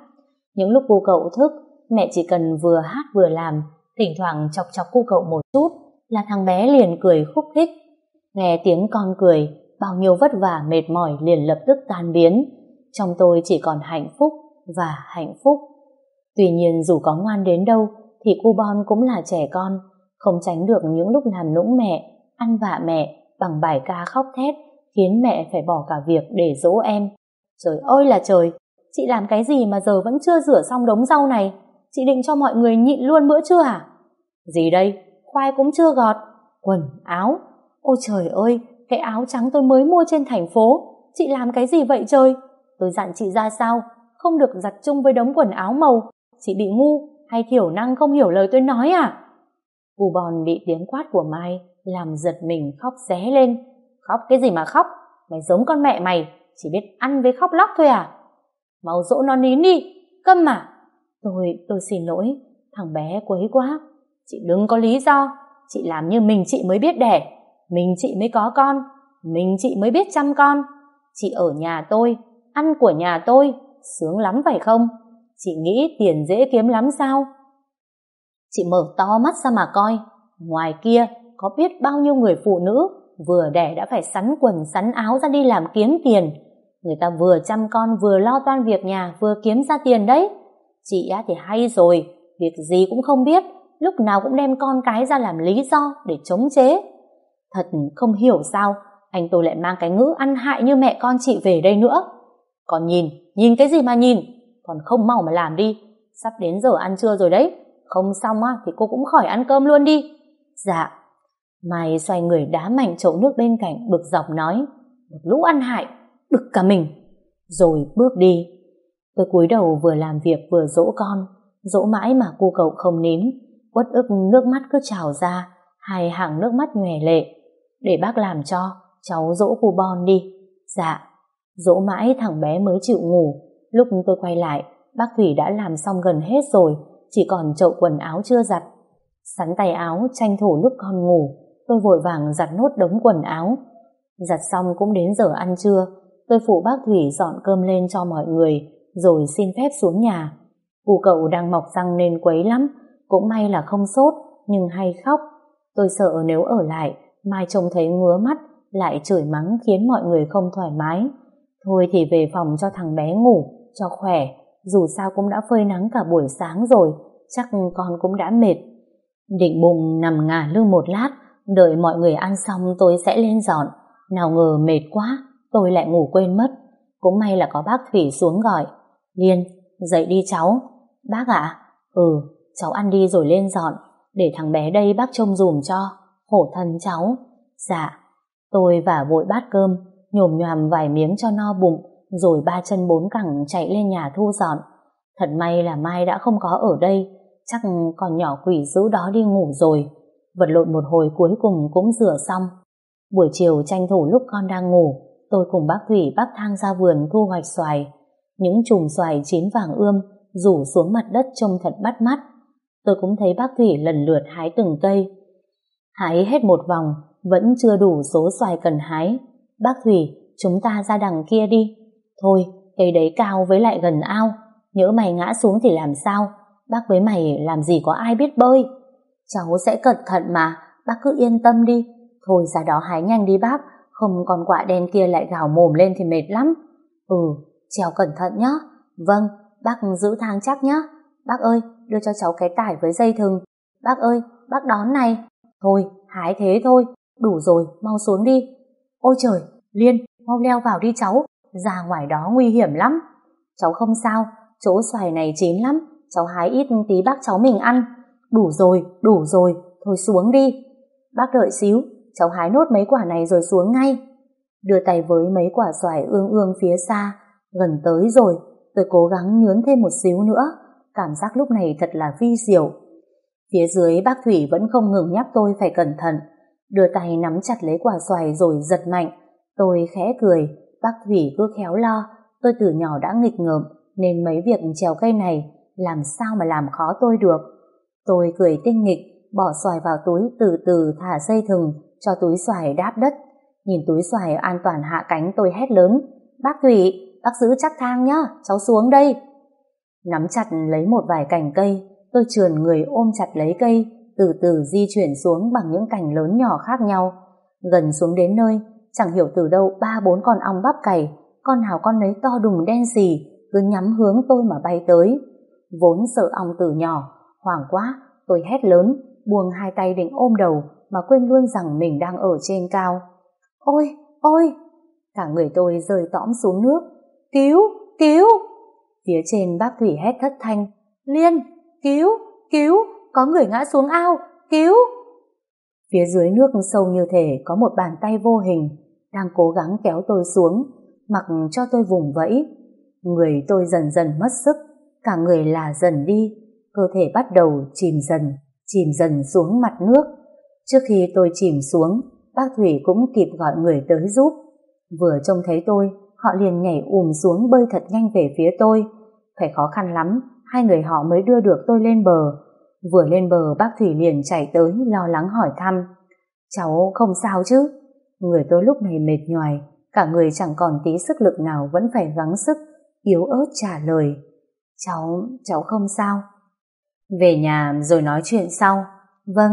Những lúc cô cậu thức, mẹ chỉ cần vừa hát vừa làm, thỉnh thoảng chọc chọc cu cậu một chút là thằng bé liền cười khúc khích. Nghe tiếng con cười, bao nhiêu vất vả mệt mỏi liền lập tức tan biến. Trong tôi chỉ còn hạnh phúc và hạnh phúc. Tuy nhiên dù có ngoan đến đâu thì cu Bon cũng là trẻ con, không tránh được những lúc làm nũng mẹ, ăn vạ mẹ bằng bài ca khóc thét khiến mẹ phải bỏ cả việc để dỗ em. Trời ơi là trời, chị làm cái gì mà giờ vẫn chưa rửa xong đống rau này? chị định cho mọi người nhịn luôn bữa trưa à? Gì đây? Khoai cũng chưa gọt. Quần, áo? Ôi trời ơi, cái áo trắng tôi mới mua trên thành phố. Chị làm cái gì vậy trời? Tôi dặn chị ra sao? Không được giặt chung với đống quần áo màu. Chị bị ngu hay thiểu năng không hiểu lời tôi nói à? Cù bòn bị tiếng quát của mai làm giật mình khóc ré lên. Khóc cái gì mà khóc? Mày giống con mẹ mày. Chỉ biết ăn với khóc lóc thôi à? Mau dỗ nó nín đi. Câm mà Tôi, tôi xin lỗi, thằng bé quấy quá. Chị đừng có lý do, chị làm như mình chị mới biết đẻ, mình chị mới có con, mình chị mới biết chăm con. Chị ở nhà tôi, ăn của nhà tôi, sướng lắm phải không? Chị nghĩ tiền dễ kiếm lắm sao? Chị mở to mắt ra mà coi, ngoài kia có biết bao nhiêu người phụ nữ vừa đẻ đã phải sắn quần sắn áo ra đi làm kiếm tiền. Người ta vừa chăm con vừa lo toan việc nhà vừa kiếm ra tiền đấy Chị á thì hay rồi, việc gì cũng không biết, lúc nào cũng đem con cái ra làm lý do để chống chế. Thật không hiểu sao, anh tôi lại mang cái ngữ ăn hại như mẹ con chị về đây nữa. Còn nhìn, nhìn cái gì mà nhìn, còn không mau mà làm đi, sắp đến giờ ăn trưa rồi đấy, không xong á thì cô cũng khỏi ăn cơm luôn đi. Dạ, Mai xoay người đá mạnh chậu nước bên cạnh bực dọc nói, một lũ ăn hại, bực cả mình. Rồi bước đi, Tôi cúi đầu vừa làm việc vừa dỗ con, dỗ mãi mà cu cậu không nín, uất ức nước mắt cứ trào ra, hai hàng nước mắt nhòe lệ. Để bác làm cho, cháu dỗ cu Bon đi. Dạ, dỗ mãi thằng bé mới chịu ngủ. Lúc tôi quay lại, bác Thủy đã làm xong gần hết rồi, chỉ còn chậu quần áo chưa giặt. Sắn tay áo tranh thủ lúc con ngủ, tôi vội vàng giặt nốt đống quần áo. Giặt xong cũng đến giờ ăn trưa, tôi phụ bác Thủy dọn cơm lên cho mọi người, rồi xin phép xuống nhà. Cụ cậu đang mọc răng nên quấy lắm, cũng may là không sốt, nhưng hay khóc. Tôi sợ nếu ở lại, mai trông thấy ngứa mắt, lại chửi mắng khiến mọi người không thoải mái. Thôi thì về phòng cho thằng bé ngủ, cho khỏe, dù sao cũng đã phơi nắng cả buổi sáng rồi, chắc con cũng đã mệt. Định bùng nằm ngả lưng một lát, đợi mọi người ăn xong tôi sẽ lên dọn. Nào ngờ mệt quá, tôi lại ngủ quên mất. Cũng may là có bác Thủy xuống gọi, Liên, dậy đi cháu. Bác ạ? Ừ, cháu ăn đi rồi lên dọn, để thằng bé đây bác trông dùm cho. Khổ thân cháu. Dạ. Tôi vả vội bát cơm, nhồm nhòm vài miếng cho no bụng, rồi ba chân bốn cẳng chạy lên nhà thu dọn. Thật may là Mai đã không có ở đây, chắc còn nhỏ quỷ giữ đó đi ngủ rồi. Vật lộn một hồi cuối cùng cũng rửa xong. Buổi chiều tranh thủ lúc con đang ngủ, tôi cùng bác Thủy bác thang ra vườn thu hoạch xoài, những chùm xoài chín vàng ươm rủ xuống mặt đất trông thật bắt mắt. Tôi cũng thấy bác Thủy lần lượt hái từng cây. Hái hết một vòng, vẫn chưa đủ số xoài cần hái. Bác Thủy, chúng ta ra đằng kia đi. Thôi, cây đấy cao với lại gần ao. nhớ mày ngã xuống thì làm sao? Bác với mày làm gì có ai biết bơi? Cháu sẽ cẩn thận mà, bác cứ yên tâm đi. Thôi ra đó hái nhanh đi bác, không còn quả đen kia lại gào mồm lên thì mệt lắm. Ừ, Trèo cẩn thận nhé. Vâng, bác giữ thang chắc nhé. Bác ơi, đưa cho cháu cái tải với dây thừng. Bác ơi, bác đón này. Thôi, hái thế thôi. Đủ rồi, mau xuống đi. Ôi trời, Liên, mau leo vào đi cháu. già ngoài đó nguy hiểm lắm. Cháu không sao, chỗ xoài này chín lắm. Cháu hái ít tí bác cháu mình ăn. Đủ rồi, đủ rồi, thôi xuống đi. Bác đợi xíu, cháu hái nốt mấy quả này rồi xuống ngay. Đưa tay với mấy quả xoài ương ương phía xa, Gần tới rồi, tôi cố gắng nhướn thêm một xíu nữa, cảm giác lúc này thật là vi diệu. Phía dưới bác Thủy vẫn không ngừng nhắc tôi phải cẩn thận, đưa tay nắm chặt lấy quả xoài rồi giật mạnh. Tôi khẽ cười, bác Thủy cứ khéo lo, tôi từ nhỏ đã nghịch ngợm, nên mấy việc trèo cây này làm sao mà làm khó tôi được. Tôi cười tinh nghịch, bỏ xoài vào túi từ từ thả dây thừng, cho túi xoài đáp đất. Nhìn túi xoài an toàn hạ cánh tôi hét lớn, bác Thủy, bác giữ chắc thang nhá, cháu xuống đây. Nắm chặt lấy một vài cành cây, tôi trườn người ôm chặt lấy cây, từ từ di chuyển xuống bằng những cành lớn nhỏ khác nhau. Gần xuống đến nơi, chẳng hiểu từ đâu ba bốn con ong bắp cày, con nào con nấy to đùng đen xì, cứ nhắm hướng tôi mà bay tới. Vốn sợ ong từ nhỏ, hoảng quá, tôi hét lớn, buông hai tay định ôm đầu, mà quên luôn rằng mình đang ở trên cao. Ôi, ôi! Cả người tôi rơi tõm xuống nước, Cứu, cứu! Phía trên bác Thủy hét thất thanh. Liên, cứu, cứu! Có người ngã xuống ao, cứu! Phía dưới nước sâu như thể có một bàn tay vô hình đang cố gắng kéo tôi xuống, mặc cho tôi vùng vẫy. Người tôi dần dần mất sức, cả người là dần đi, cơ thể bắt đầu chìm dần, chìm dần xuống mặt nước. Trước khi tôi chìm xuống, bác Thủy cũng kịp gọi người tới giúp. Vừa trông thấy tôi, họ liền nhảy ùm xuống bơi thật nhanh về phía tôi. Phải khó khăn lắm, hai người họ mới đưa được tôi lên bờ. Vừa lên bờ bác Thủy liền chạy tới lo lắng hỏi thăm. Cháu không sao chứ? Người tôi lúc này mệt nhoài, cả người chẳng còn tí sức lực nào vẫn phải gắng sức, yếu ớt trả lời. Cháu, cháu không sao. Về nhà rồi nói chuyện sau. Vâng,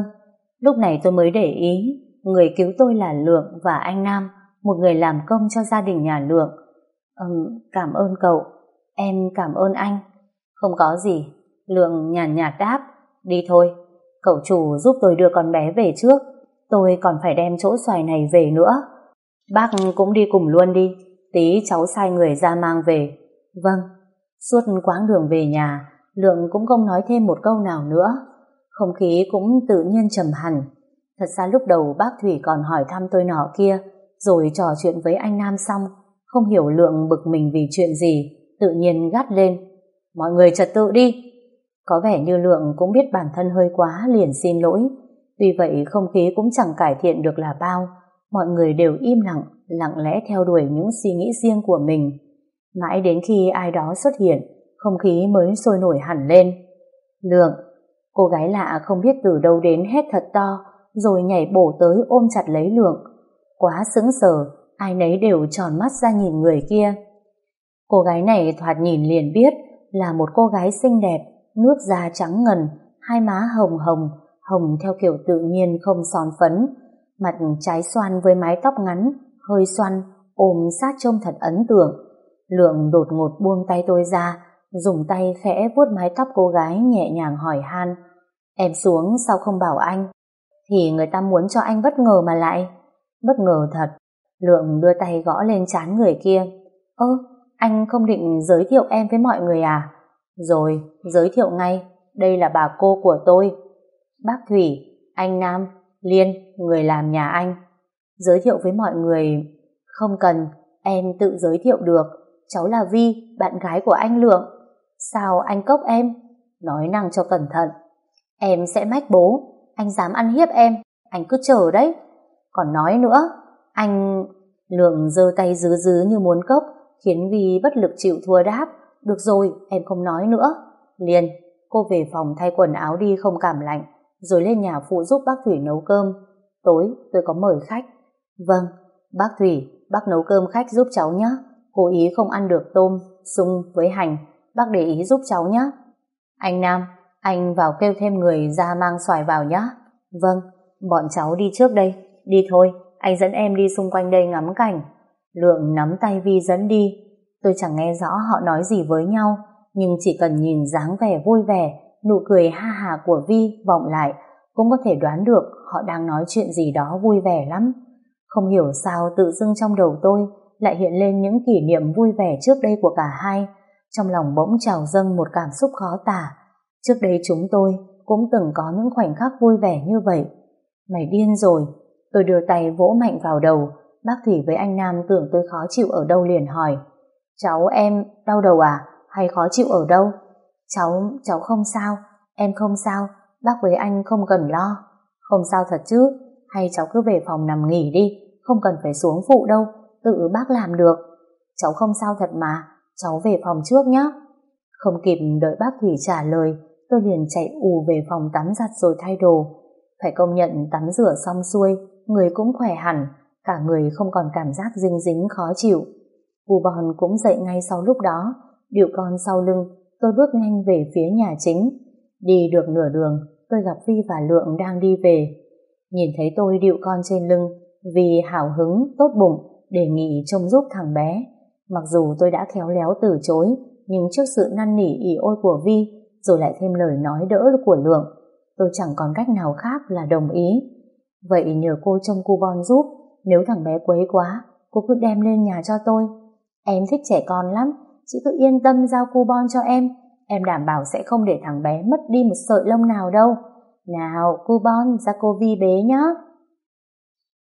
lúc này tôi mới để ý, người cứu tôi là Lượng và anh Nam, một người làm công cho gia đình nhà Lượng, Um, cảm ơn cậu, em cảm ơn anh. Không có gì, Lượng nhàn nhạt, nhạt đáp, đi thôi, cậu chủ giúp tôi đưa con bé về trước, tôi còn phải đem chỗ xoài này về nữa. Bác cũng đi cùng luôn đi, tí cháu sai người ra mang về. Vâng, suốt quãng đường về nhà, Lượng cũng không nói thêm một câu nào nữa. Không khí cũng tự nhiên trầm hẳn. Thật ra lúc đầu bác Thủy còn hỏi thăm tôi nọ kia, rồi trò chuyện với anh Nam xong, không hiểu lượng bực mình vì chuyện gì, tự nhiên gắt lên. Mọi người trật tự đi. Có vẻ như lượng cũng biết bản thân hơi quá liền xin lỗi. Tuy vậy không khí cũng chẳng cải thiện được là bao. Mọi người đều im lặng, lặng lẽ theo đuổi những suy nghĩ riêng của mình. Mãi đến khi ai đó xuất hiện, không khí mới sôi nổi hẳn lên. Lượng, cô gái lạ không biết từ đâu đến hét thật to, rồi nhảy bổ tới ôm chặt lấy lượng. Quá sững sờ, ai nấy đều tròn mắt ra nhìn người kia. Cô gái này thoạt nhìn liền biết là một cô gái xinh đẹp, nước da trắng ngần, hai má hồng hồng, hồng theo kiểu tự nhiên không son phấn, mặt trái xoan với mái tóc ngắn, hơi xoăn, ôm sát trông thật ấn tượng. Lượng đột ngột buông tay tôi ra, dùng tay khẽ vuốt mái tóc cô gái nhẹ nhàng hỏi han. Em xuống sao không bảo anh? Thì người ta muốn cho anh bất ngờ mà lại. Bất ngờ thật, Lượng đưa tay gõ lên chán người kia. Ơ, anh không định giới thiệu em với mọi người à? Rồi, giới thiệu ngay. Đây là bà cô của tôi. Bác Thủy, anh Nam, Liên, người làm nhà anh. Giới thiệu với mọi người... Không cần, em tự giới thiệu được. Cháu là Vi, bạn gái của anh Lượng. Sao anh cốc em? Nói năng cho cẩn thận. Em sẽ mách bố. Anh dám ăn hiếp em. Anh cứ chờ đấy. Còn nói nữa, anh... Lượng giơ tay dứ dứ như muốn cốc, khiến Vi bất lực chịu thua đáp. Được rồi, em không nói nữa. Liền, cô về phòng thay quần áo đi không cảm lạnh, rồi lên nhà phụ giúp bác Thủy nấu cơm. Tối, tôi có mời khách. Vâng, bác Thủy, bác nấu cơm khách giúp cháu nhé. Cô ý không ăn được tôm, sung với hành. Bác để ý giúp cháu nhé. Anh Nam, anh vào kêu thêm người ra mang xoài vào nhé. Vâng, bọn cháu đi trước đây. Đi thôi. Anh dẫn em đi xung quanh đây ngắm cảnh. Lượng nắm tay Vi dẫn đi. Tôi chẳng nghe rõ họ nói gì với nhau, nhưng chỉ cần nhìn dáng vẻ vui vẻ, nụ cười ha hà của Vi vọng lại, cũng có thể đoán được họ đang nói chuyện gì đó vui vẻ lắm. Không hiểu sao tự dưng trong đầu tôi lại hiện lên những kỷ niệm vui vẻ trước đây của cả hai. Trong lòng bỗng trào dâng một cảm xúc khó tả. Trước đây chúng tôi cũng từng có những khoảnh khắc vui vẻ như vậy. Mày điên rồi, Tôi đưa tay vỗ mạnh vào đầu, bác Thủy với anh Nam tưởng tôi khó chịu ở đâu liền hỏi. Cháu em đau đầu à? Hay khó chịu ở đâu? Cháu, cháu không sao, em không sao, bác với anh không cần lo. Không sao thật chứ, hay cháu cứ về phòng nằm nghỉ đi, không cần phải xuống phụ đâu, tự bác làm được. Cháu không sao thật mà, cháu về phòng trước nhé. Không kịp đợi bác Thủy trả lời, tôi liền chạy ù về phòng tắm giặt rồi thay đồ. Phải công nhận tắm rửa xong xuôi, người cũng khỏe hẳn, cả người không còn cảm giác dinh dính khó chịu. Cù bòn cũng dậy ngay sau lúc đó, điệu con sau lưng, tôi bước nhanh về phía nhà chính. Đi được nửa đường, tôi gặp Vi và Lượng đang đi về. Nhìn thấy tôi điệu con trên lưng, vì hào hứng, tốt bụng, đề nghị trông giúp thằng bé. Mặc dù tôi đã khéo léo từ chối, nhưng trước sự năn nỉ ỉ ôi của Vi, rồi lại thêm lời nói đỡ của Lượng, tôi chẳng còn cách nào khác là đồng ý. Vậy nhờ cô trông coupon giúp, nếu thằng bé quấy quá, cô cứ đem lên nhà cho tôi. Em thích trẻ con lắm, chị cứ yên tâm giao coupon cho em, em đảm bảo sẽ không để thằng bé mất đi một sợi lông nào đâu. Nào, coupon ra cô vi bế nhá.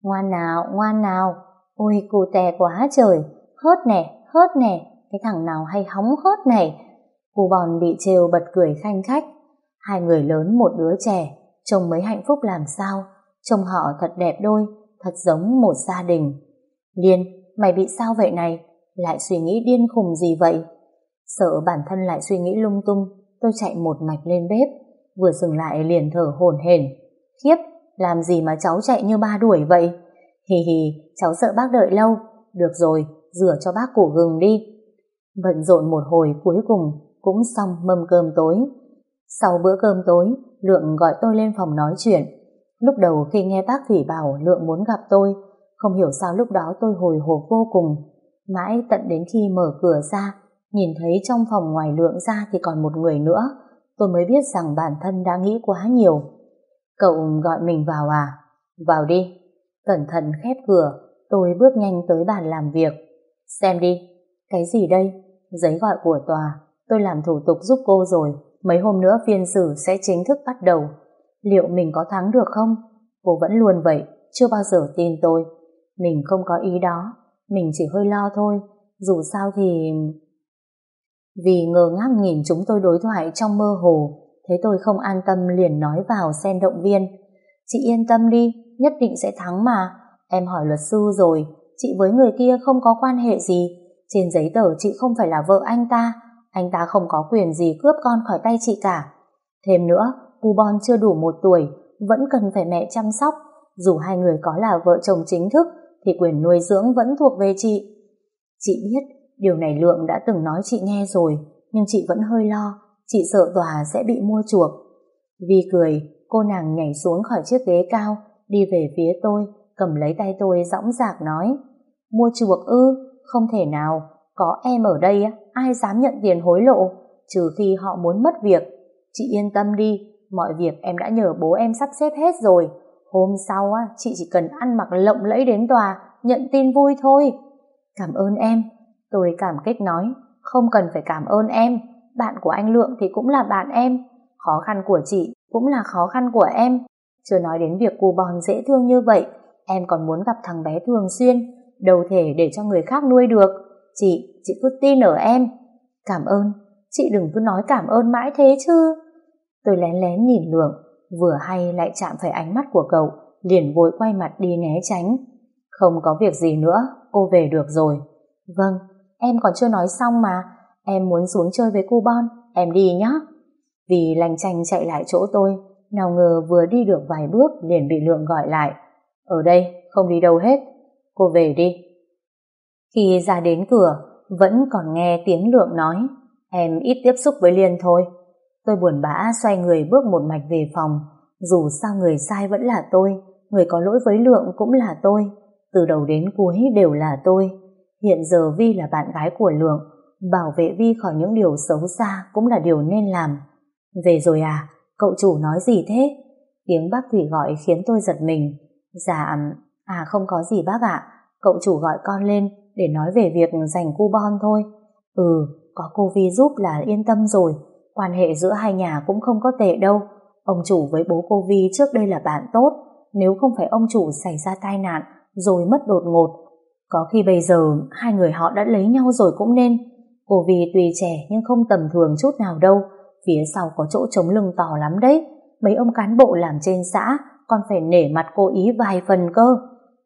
Ngoan nào, ngoan nào, ôi cô tè quá trời, hớt nè, hớt nè, cái thằng nào hay hóng hớt này. coupon bị trêu bật cười khanh khách. Hai người lớn một đứa trẻ, chồng mấy hạnh phúc làm sao. Trông họ thật đẹp đôi, thật giống một gia đình. Liên, mày bị sao vậy này? Lại suy nghĩ điên khùng gì vậy? Sợ bản thân lại suy nghĩ lung tung, tôi chạy một mạch lên bếp. Vừa dừng lại liền thở hổn hển. Khiếp, làm gì mà cháu chạy như ba đuổi vậy? Hì hì, cháu sợ bác đợi lâu. Được rồi, rửa cho bác củ gừng đi. Bận rộn một hồi cuối cùng, cũng xong mâm cơm tối. Sau bữa cơm tối, Lượng gọi tôi lên phòng nói chuyện. Lúc đầu khi nghe bác Thủy bảo Lượng muốn gặp tôi, không hiểu sao lúc đó tôi hồi hộp vô cùng. Mãi tận đến khi mở cửa ra, nhìn thấy trong phòng ngoài Lượng ra thì còn một người nữa, tôi mới biết rằng bản thân đã nghĩ quá nhiều. Cậu gọi mình vào à? Vào đi. Cẩn thận khép cửa, tôi bước nhanh tới bàn làm việc. Xem đi, cái gì đây? Giấy gọi của tòa, tôi làm thủ tục giúp cô rồi, mấy hôm nữa phiên xử sẽ chính thức bắt đầu. Liệu mình có thắng được không? Cô vẫn luôn vậy, chưa bao giờ tin tôi. Mình không có ý đó, mình chỉ hơi lo thôi. Dù sao thì... Vì ngờ ngác nhìn chúng tôi đối thoại trong mơ hồ, thấy tôi không an tâm liền nói vào xen động viên. Chị yên tâm đi, nhất định sẽ thắng mà. Em hỏi luật sư rồi, chị với người kia không có quan hệ gì. Trên giấy tờ chị không phải là vợ anh ta, anh ta không có quyền gì cướp con khỏi tay chị cả. Thêm nữa, cu Bon chưa đủ một tuổi, vẫn cần phải mẹ chăm sóc. Dù hai người có là vợ chồng chính thức, thì quyền nuôi dưỡng vẫn thuộc về chị. Chị biết, điều này Lượng đã từng nói chị nghe rồi, nhưng chị vẫn hơi lo, chị sợ tòa sẽ bị mua chuộc. Vi cười, cô nàng nhảy xuống khỏi chiếc ghế cao, đi về phía tôi, cầm lấy tay tôi dõng dạc nói. Mua chuộc ư, không thể nào, có em ở đây ai dám nhận tiền hối lộ, trừ khi họ muốn mất việc. Chị yên tâm đi, Mọi việc em đã nhờ bố em sắp xếp hết rồi. Hôm sau á, chị chỉ cần ăn mặc lộng lẫy đến tòa, nhận tin vui thôi. Cảm ơn em. Tôi cảm kích nói, không cần phải cảm ơn em. Bạn của anh Lượng thì cũng là bạn em. Khó khăn của chị cũng là khó khăn của em. Chưa nói đến việc cù bòn dễ thương như vậy, em còn muốn gặp thằng bé thường xuyên, đầu thể để cho người khác nuôi được. Chị, chị cứ tin ở em. Cảm ơn, chị đừng cứ nói cảm ơn mãi thế chứ. Tôi lén lén nhìn Lượng, vừa hay lại chạm phải ánh mắt của cậu, liền vội quay mặt đi né tránh. Không có việc gì nữa, cô về được rồi. Vâng, em còn chưa nói xong mà, em muốn xuống chơi với cu Bon, em đi nhé. Vì lành tranh chạy lại chỗ tôi, nào ngờ vừa đi được vài bước liền bị Lượng gọi lại. Ở đây, không đi đâu hết, cô về đi. Khi ra đến cửa, vẫn còn nghe tiếng Lượng nói, em ít tiếp xúc với Liên thôi. Tôi buồn bã xoay người bước một mạch về phòng, dù sao người sai vẫn là tôi, người có lỗi với Lượng cũng là tôi, từ đầu đến cuối đều là tôi. Hiện giờ Vi là bạn gái của Lượng, bảo vệ Vi khỏi những điều xấu xa cũng là điều nên làm. Về rồi à, cậu chủ nói gì thế? Tiếng bác Thủy gọi khiến tôi giật mình. Dạ, à không có gì bác ạ, cậu chủ gọi con lên để nói về việc giành coupon thôi. Ừ, có cô Vi giúp là yên tâm rồi, quan hệ giữa hai nhà cũng không có tệ đâu. Ông chủ với bố cô Vi trước đây là bạn tốt, nếu không phải ông chủ xảy ra tai nạn rồi mất đột ngột. Có khi bây giờ hai người họ đã lấy nhau rồi cũng nên. Cô Vi tuy trẻ nhưng không tầm thường chút nào đâu, phía sau có chỗ chống lưng to lắm đấy. Mấy ông cán bộ làm trên xã còn phải nể mặt cô ý vài phần cơ.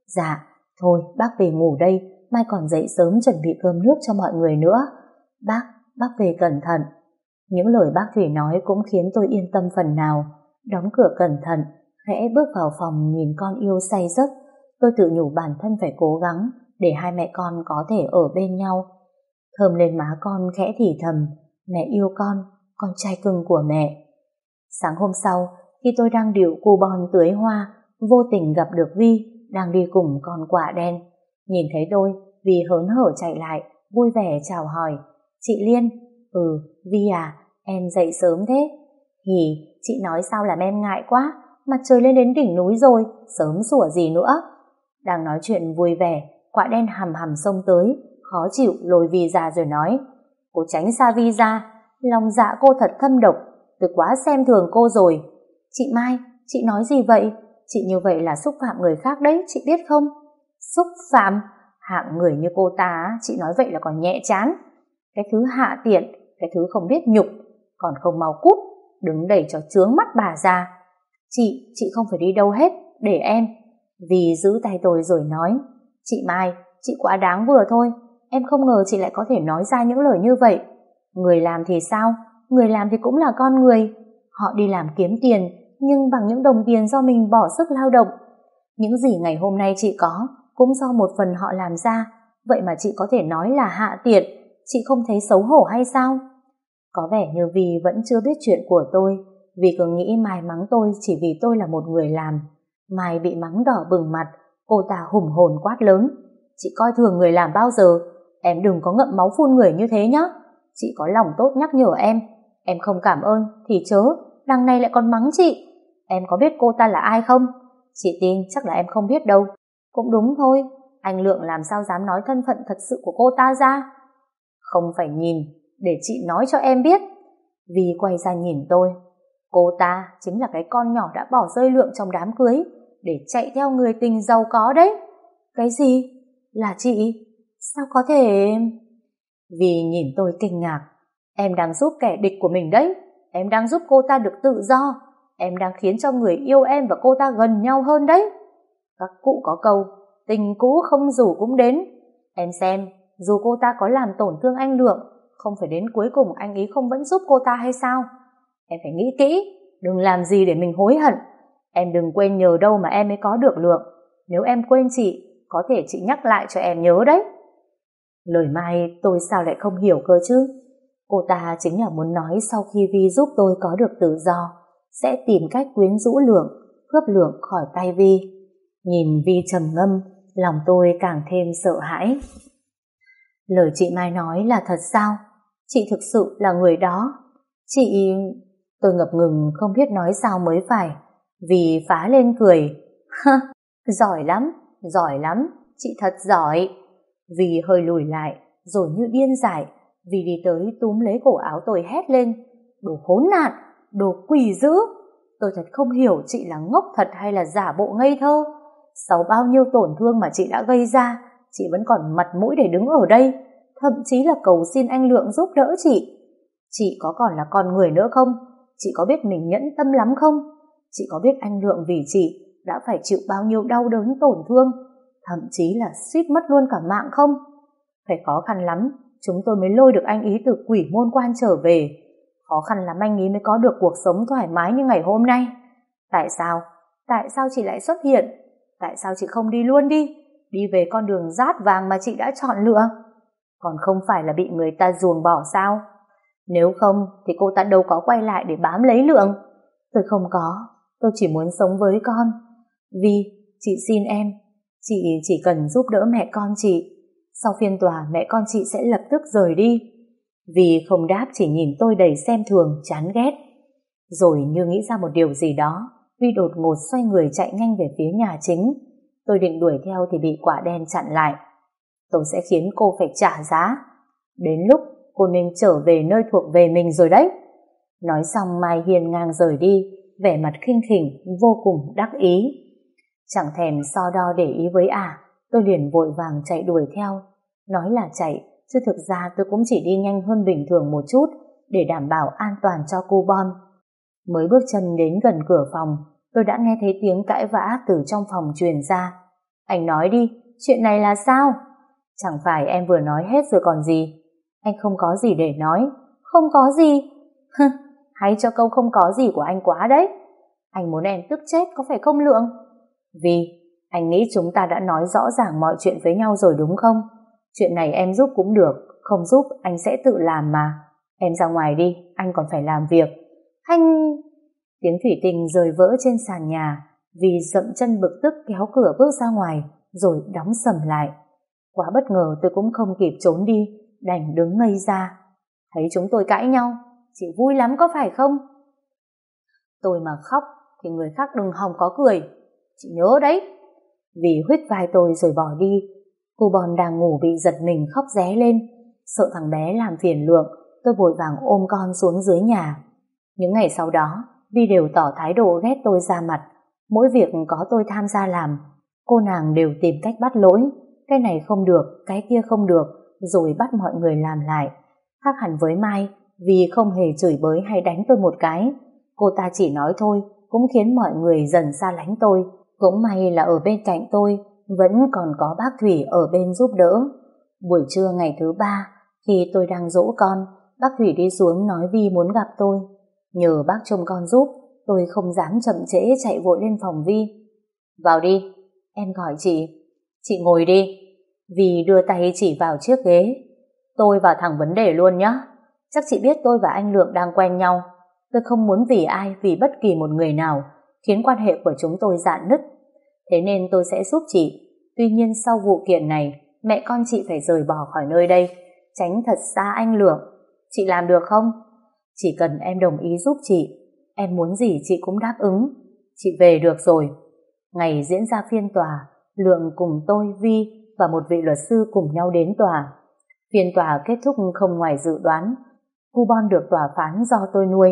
Dạ, thôi bác về ngủ đây, mai còn dậy sớm chuẩn bị cơm nước cho mọi người nữa. Bác, bác về cẩn thận. Những lời bác Thủy nói cũng khiến tôi yên tâm phần nào. Đóng cửa cẩn thận, khẽ bước vào phòng nhìn con yêu say giấc. Tôi tự nhủ bản thân phải cố gắng để hai mẹ con có thể ở bên nhau. Thơm lên má con khẽ thì thầm, mẹ yêu con, con trai cưng của mẹ. Sáng hôm sau, khi tôi đang điệu cu bon tưới hoa, vô tình gặp được Vi, đang đi cùng con quả đen. Nhìn thấy tôi, Vi hớn hở chạy lại, vui vẻ chào hỏi. Chị Liên, Ừ, Vi à, em dậy sớm thế. Hì, chị nói sao làm em ngại quá, mặt trời lên đến đỉnh núi rồi, sớm sủa gì nữa. Đang nói chuyện vui vẻ, quạ đen hầm hầm xông tới, khó chịu lồi Vi ra rồi nói. Cô tránh xa Vi ra, lòng dạ cô thật thâm độc, tôi quá xem thường cô rồi. Chị Mai, chị nói gì vậy? Chị như vậy là xúc phạm người khác đấy, chị biết không? Xúc phạm? Hạng người như cô ta, chị nói vậy là còn nhẹ chán. Cái thứ hạ tiện, cái thứ không biết nhục, còn không mau cút, đứng đẩy cho chướng mắt bà ra. Chị, chị không phải đi đâu hết, để em. Vì giữ tay tôi rồi nói, chị Mai, chị quá đáng vừa thôi, em không ngờ chị lại có thể nói ra những lời như vậy. Người làm thì sao? Người làm thì cũng là con người. Họ đi làm kiếm tiền, nhưng bằng những đồng tiền do mình bỏ sức lao động. Những gì ngày hôm nay chị có, cũng do một phần họ làm ra, vậy mà chị có thể nói là hạ tiện, chị không thấy xấu hổ hay sao? Có vẻ như Vì vẫn chưa biết chuyện của tôi, vì cứ nghĩ Mai mắng tôi chỉ vì tôi là một người làm. Mai bị mắng đỏ bừng mặt, cô ta hùng hồn quát lớn. Chị coi thường người làm bao giờ, em đừng có ngậm máu phun người như thế nhá. Chị có lòng tốt nhắc nhở em, em không cảm ơn thì chớ, đằng này lại còn mắng chị. Em có biết cô ta là ai không? Chị tin chắc là em không biết đâu. Cũng đúng thôi, anh Lượng làm sao dám nói thân phận thật sự của cô ta ra không phải nhìn để chị nói cho em biết. vì quay ra nhìn tôi. Cô ta chính là cái con nhỏ đã bỏ rơi lượng trong đám cưới để chạy theo người tình giàu có đấy. Cái gì? Là chị? Sao có thể... Vì nhìn tôi kinh ngạc. Em đang giúp kẻ địch của mình đấy. Em đang giúp cô ta được tự do. Em đang khiến cho người yêu em và cô ta gần nhau hơn đấy. Các cụ có câu, tình cũ không rủ cũng đến. Em xem, dù cô ta có làm tổn thương anh lượng, không phải đến cuối cùng anh ý không vẫn giúp cô ta hay sao? Em phải nghĩ kỹ, đừng làm gì để mình hối hận. Em đừng quên nhờ đâu mà em mới có được lượng. Nếu em quên chị, có thể chị nhắc lại cho em nhớ đấy. Lời mai, tôi sao lại không hiểu cơ chứ? Cô ta chính là muốn nói sau khi vi giúp tôi có được tự do, sẽ tìm cách quyến rũ lượng, cướp lượng khỏi tay vi. Nhìn vi trầm ngâm, lòng tôi càng thêm sợ hãi. Lời chị Mai nói là thật sao? Chị thực sự là người đó. Chị... Tôi ngập ngừng không biết nói sao mới phải. Vì phá lên cười. Ha, giỏi lắm, giỏi lắm, chị thật giỏi. Vì hơi lùi lại, rồi như điên dại. Vì đi tới túm lấy cổ áo tôi hét lên. Đồ khốn nạn, đồ quỷ dữ. Tôi thật không hiểu chị là ngốc thật hay là giả bộ ngây thơ. Sáu bao nhiêu tổn thương mà chị đã gây ra chị vẫn còn mặt mũi để đứng ở đây, thậm chí là cầu xin anh Lượng giúp đỡ chị. Chị có còn là con người nữa không? Chị có biết mình nhẫn tâm lắm không? Chị có biết anh Lượng vì chị đã phải chịu bao nhiêu đau đớn tổn thương, thậm chí là suýt mất luôn cả mạng không? Phải khó khăn lắm, chúng tôi mới lôi được anh ý từ quỷ môn quan trở về. Khó khăn lắm anh ý mới có được cuộc sống thoải mái như ngày hôm nay. Tại sao? Tại sao chị lại xuất hiện? Tại sao chị không đi luôn đi? đi về con đường rát vàng mà chị đã chọn lựa. Còn không phải là bị người ta ruồng bỏ sao? Nếu không thì cô ta đâu có quay lại để bám lấy lượng. Tôi không có, tôi chỉ muốn sống với con. Vì, chị xin em, chị chỉ cần giúp đỡ mẹ con chị. Sau phiên tòa mẹ con chị sẽ lập tức rời đi. Vì không đáp chỉ nhìn tôi đầy xem thường, chán ghét. Rồi như nghĩ ra một điều gì đó, Vi đột ngột xoay người chạy nhanh về phía nhà chính. Tôi định đuổi theo thì bị quả đen chặn lại. Tôi sẽ khiến cô phải trả giá. Đến lúc cô nên trở về nơi thuộc về mình rồi đấy. Nói xong Mai Hiền ngang rời đi, vẻ mặt khinh khỉnh, vô cùng đắc ý. Chẳng thèm so đo để ý với ả, à, tôi liền vội vàng chạy đuổi theo. Nói là chạy, chứ thực ra tôi cũng chỉ đi nhanh hơn bình thường một chút để đảm bảo an toàn cho cô bon. Mới bước chân đến gần cửa phòng, tôi đã nghe thấy tiếng cãi vã từ trong phòng truyền ra. Anh nói đi, chuyện này là sao? Chẳng phải em vừa nói hết rồi còn gì. Anh không có gì để nói. Không có gì. Hay cho câu không có gì của anh quá đấy. Anh muốn em tức chết có phải không lượng? Vì, anh nghĩ chúng ta đã nói rõ ràng mọi chuyện với nhau rồi đúng không? Chuyện này em giúp cũng được, không giúp anh sẽ tự làm mà. Em ra ngoài đi, anh còn phải làm việc. Anh... Tiếng thủy tinh rời vỡ trên sàn nhà, vì dậm chân bực tức kéo cửa bước ra ngoài, rồi đóng sầm lại. Quá bất ngờ tôi cũng không kịp trốn đi, đành đứng ngây ra. Thấy chúng tôi cãi nhau, chị vui lắm có phải không? Tôi mà khóc thì người khác đừng hòng có cười. Chị nhớ đấy. Vì huyết vai tôi rồi bỏ đi, cô bòn đang ngủ bị giật mình khóc ré lên. Sợ thằng bé làm phiền lượng, tôi vội vàng ôm con xuống dưới nhà. Những ngày sau đó, vì đều tỏ thái độ ghét tôi ra mặt. Mỗi việc có tôi tham gia làm, cô nàng đều tìm cách bắt lỗi. Cái này không được, cái kia không được, rồi bắt mọi người làm lại. Khác hẳn với Mai, vì không hề chửi bới hay đánh tôi một cái. Cô ta chỉ nói thôi, cũng khiến mọi người dần xa lánh tôi. Cũng may là ở bên cạnh tôi, vẫn còn có bác Thủy ở bên giúp đỡ. Buổi trưa ngày thứ ba, khi tôi đang dỗ con, bác Thủy đi xuống nói Vi muốn gặp tôi. Nhờ bác trông con giúp, tôi không dám chậm trễ chạy vội lên phòng Vi. Vào đi, em gọi chị. Chị ngồi đi. Vi đưa tay chỉ vào chiếc ghế. Tôi vào thẳng vấn đề luôn nhé. Chắc chị biết tôi và anh Lượng đang quen nhau. Tôi không muốn vì ai, vì bất kỳ một người nào, khiến quan hệ của chúng tôi dạn nứt. Thế nên tôi sẽ giúp chị. Tuy nhiên sau vụ kiện này, mẹ con chị phải rời bỏ khỏi nơi đây, tránh thật xa anh Lượng. Chị làm được không? Chỉ cần em đồng ý giúp chị, em muốn gì chị cũng đáp ứng. Chị về được rồi. Ngày diễn ra phiên tòa, Lượng cùng tôi, Vi và một vị luật sư cùng nhau đến tòa. Phiên tòa kết thúc không ngoài dự đoán. Cubon được tòa phán do tôi nuôi.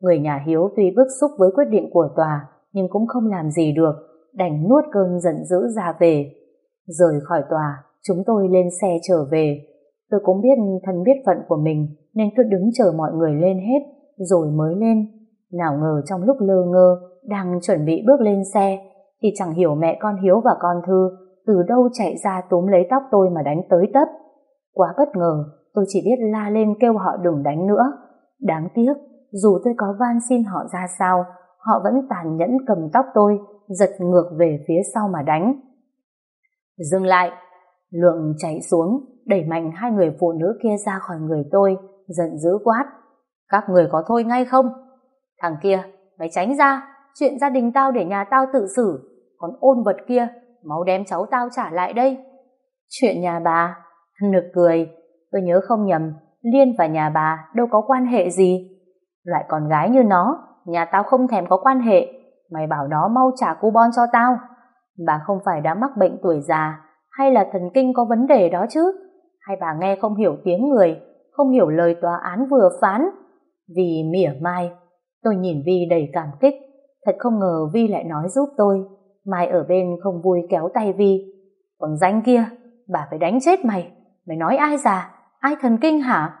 Người nhà Hiếu tuy bức xúc với quyết định của tòa, nhưng cũng không làm gì được, đành nuốt cơn giận dữ ra về. Rời khỏi tòa, chúng tôi lên xe trở về. Tôi cũng biết thân biết phận của mình, nên cứ đứng chờ mọi người lên hết rồi mới lên. Nào ngờ trong lúc lơ ngơ đang chuẩn bị bước lên xe thì chẳng hiểu mẹ con Hiếu và con Thư từ đâu chạy ra túm lấy tóc tôi mà đánh tới tấp. Quá bất ngờ, tôi chỉ biết la lên kêu họ đừng đánh nữa. Đáng tiếc, dù tôi có van xin họ ra sao, họ vẫn tàn nhẫn cầm tóc tôi, giật ngược về phía sau mà đánh. Dừng lại, Lượng chạy xuống, đẩy mạnh hai người phụ nữ kia ra khỏi người tôi, giận dữ quát. Các người có thôi ngay không? Thằng kia, mày tránh ra. Chuyện gia đình tao để nhà tao tự xử. Còn ôn vật kia máu đem cháu tao trả lại đây. Chuyện nhà bà. Nực cười. Tôi nhớ không nhầm, liên và nhà bà đâu có quan hệ gì. Loại con gái như nó, nhà tao không thèm có quan hệ. Mày bảo nó mau trả cu bon cho tao. Bà không phải đã mắc bệnh tuổi già, hay là thần kinh có vấn đề đó chứ? Hay bà nghe không hiểu tiếng người? không hiểu lời tòa án vừa phán. Vì mỉa mai, tôi nhìn Vi đầy cảm kích, thật không ngờ Vi lại nói giúp tôi. Mai ở bên không vui kéo tay Vi. Còn danh kia, bà phải đánh chết mày, mày nói ai già, ai thần kinh hả?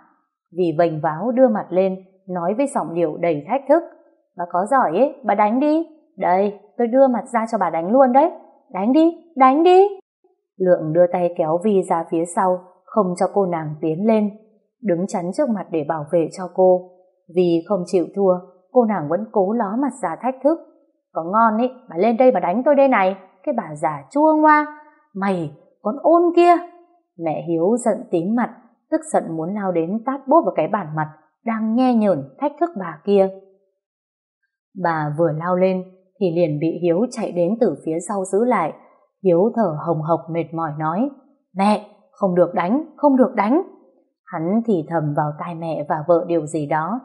Vì vành váo đưa mặt lên, nói với giọng điệu đầy thách thức. Bà có giỏi ấy, bà đánh đi. Đây, tôi đưa mặt ra cho bà đánh luôn đấy. Đánh đi, đánh đi. Lượng đưa tay kéo Vi ra phía sau, không cho cô nàng tiến lên đứng chắn trước mặt để bảo vệ cho cô. Vì không chịu thua, cô nàng vẫn cố ló mặt ra thách thức. Có ngon ý, mà lên đây mà đánh tôi đây này, cái bà già chua ngoa. Mày, con ôn kia. Mẹ Hiếu giận tím mặt, tức giận muốn lao đến tát bốp vào cái bản mặt, đang nhe nhởn thách thức bà kia. Bà vừa lao lên, thì liền bị Hiếu chạy đến từ phía sau giữ lại. Hiếu thở hồng hộc mệt mỏi nói, Mẹ, không được đánh, không được đánh. Hắn thì thầm vào tai mẹ và vợ điều gì đó.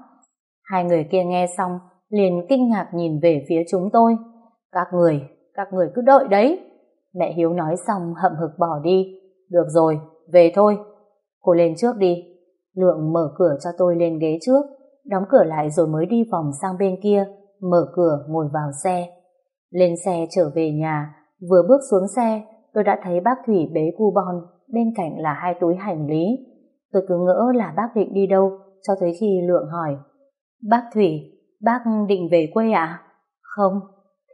Hai người kia nghe xong, liền kinh ngạc nhìn về phía chúng tôi. Các người, các người cứ đợi đấy. Mẹ Hiếu nói xong hậm hực bỏ đi. Được rồi, về thôi. Cô lên trước đi. Lượng mở cửa cho tôi lên ghế trước, đóng cửa lại rồi mới đi vòng sang bên kia, mở cửa ngồi vào xe. Lên xe trở về nhà, vừa bước xuống xe, tôi đã thấy bác Thủy bế cu bon, bên cạnh là hai túi hành lý. Tôi cứ ngỡ là bác định đi đâu cho tới khi Lượng hỏi. Bác Thủy, bác định về quê ạ? Không,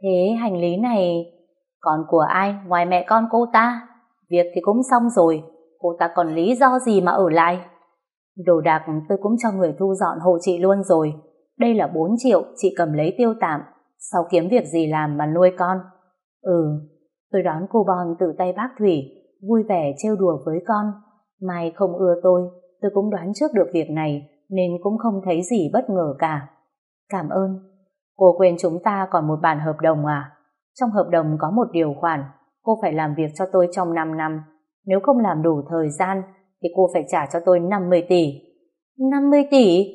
thế hành lý này... Còn của ai ngoài mẹ con cô ta? Việc thì cũng xong rồi, cô ta còn lý do gì mà ở lại? Đồ đạc tôi cũng cho người thu dọn hộ chị luôn rồi. Đây là 4 triệu chị cầm lấy tiêu tạm, sau kiếm việc gì làm mà nuôi con. Ừ, tôi đón cô bòn từ tay bác Thủy, vui vẻ trêu đùa với con Mai không ưa tôi, tôi cũng đoán trước được việc này, nên cũng không thấy gì bất ngờ cả. Cảm ơn. Cô quên chúng ta còn một bản hợp đồng à? Trong hợp đồng có một điều khoản, cô phải làm việc cho tôi trong 5 năm. Nếu không làm đủ thời gian, thì cô phải trả cho tôi 50 tỷ. 50 tỷ?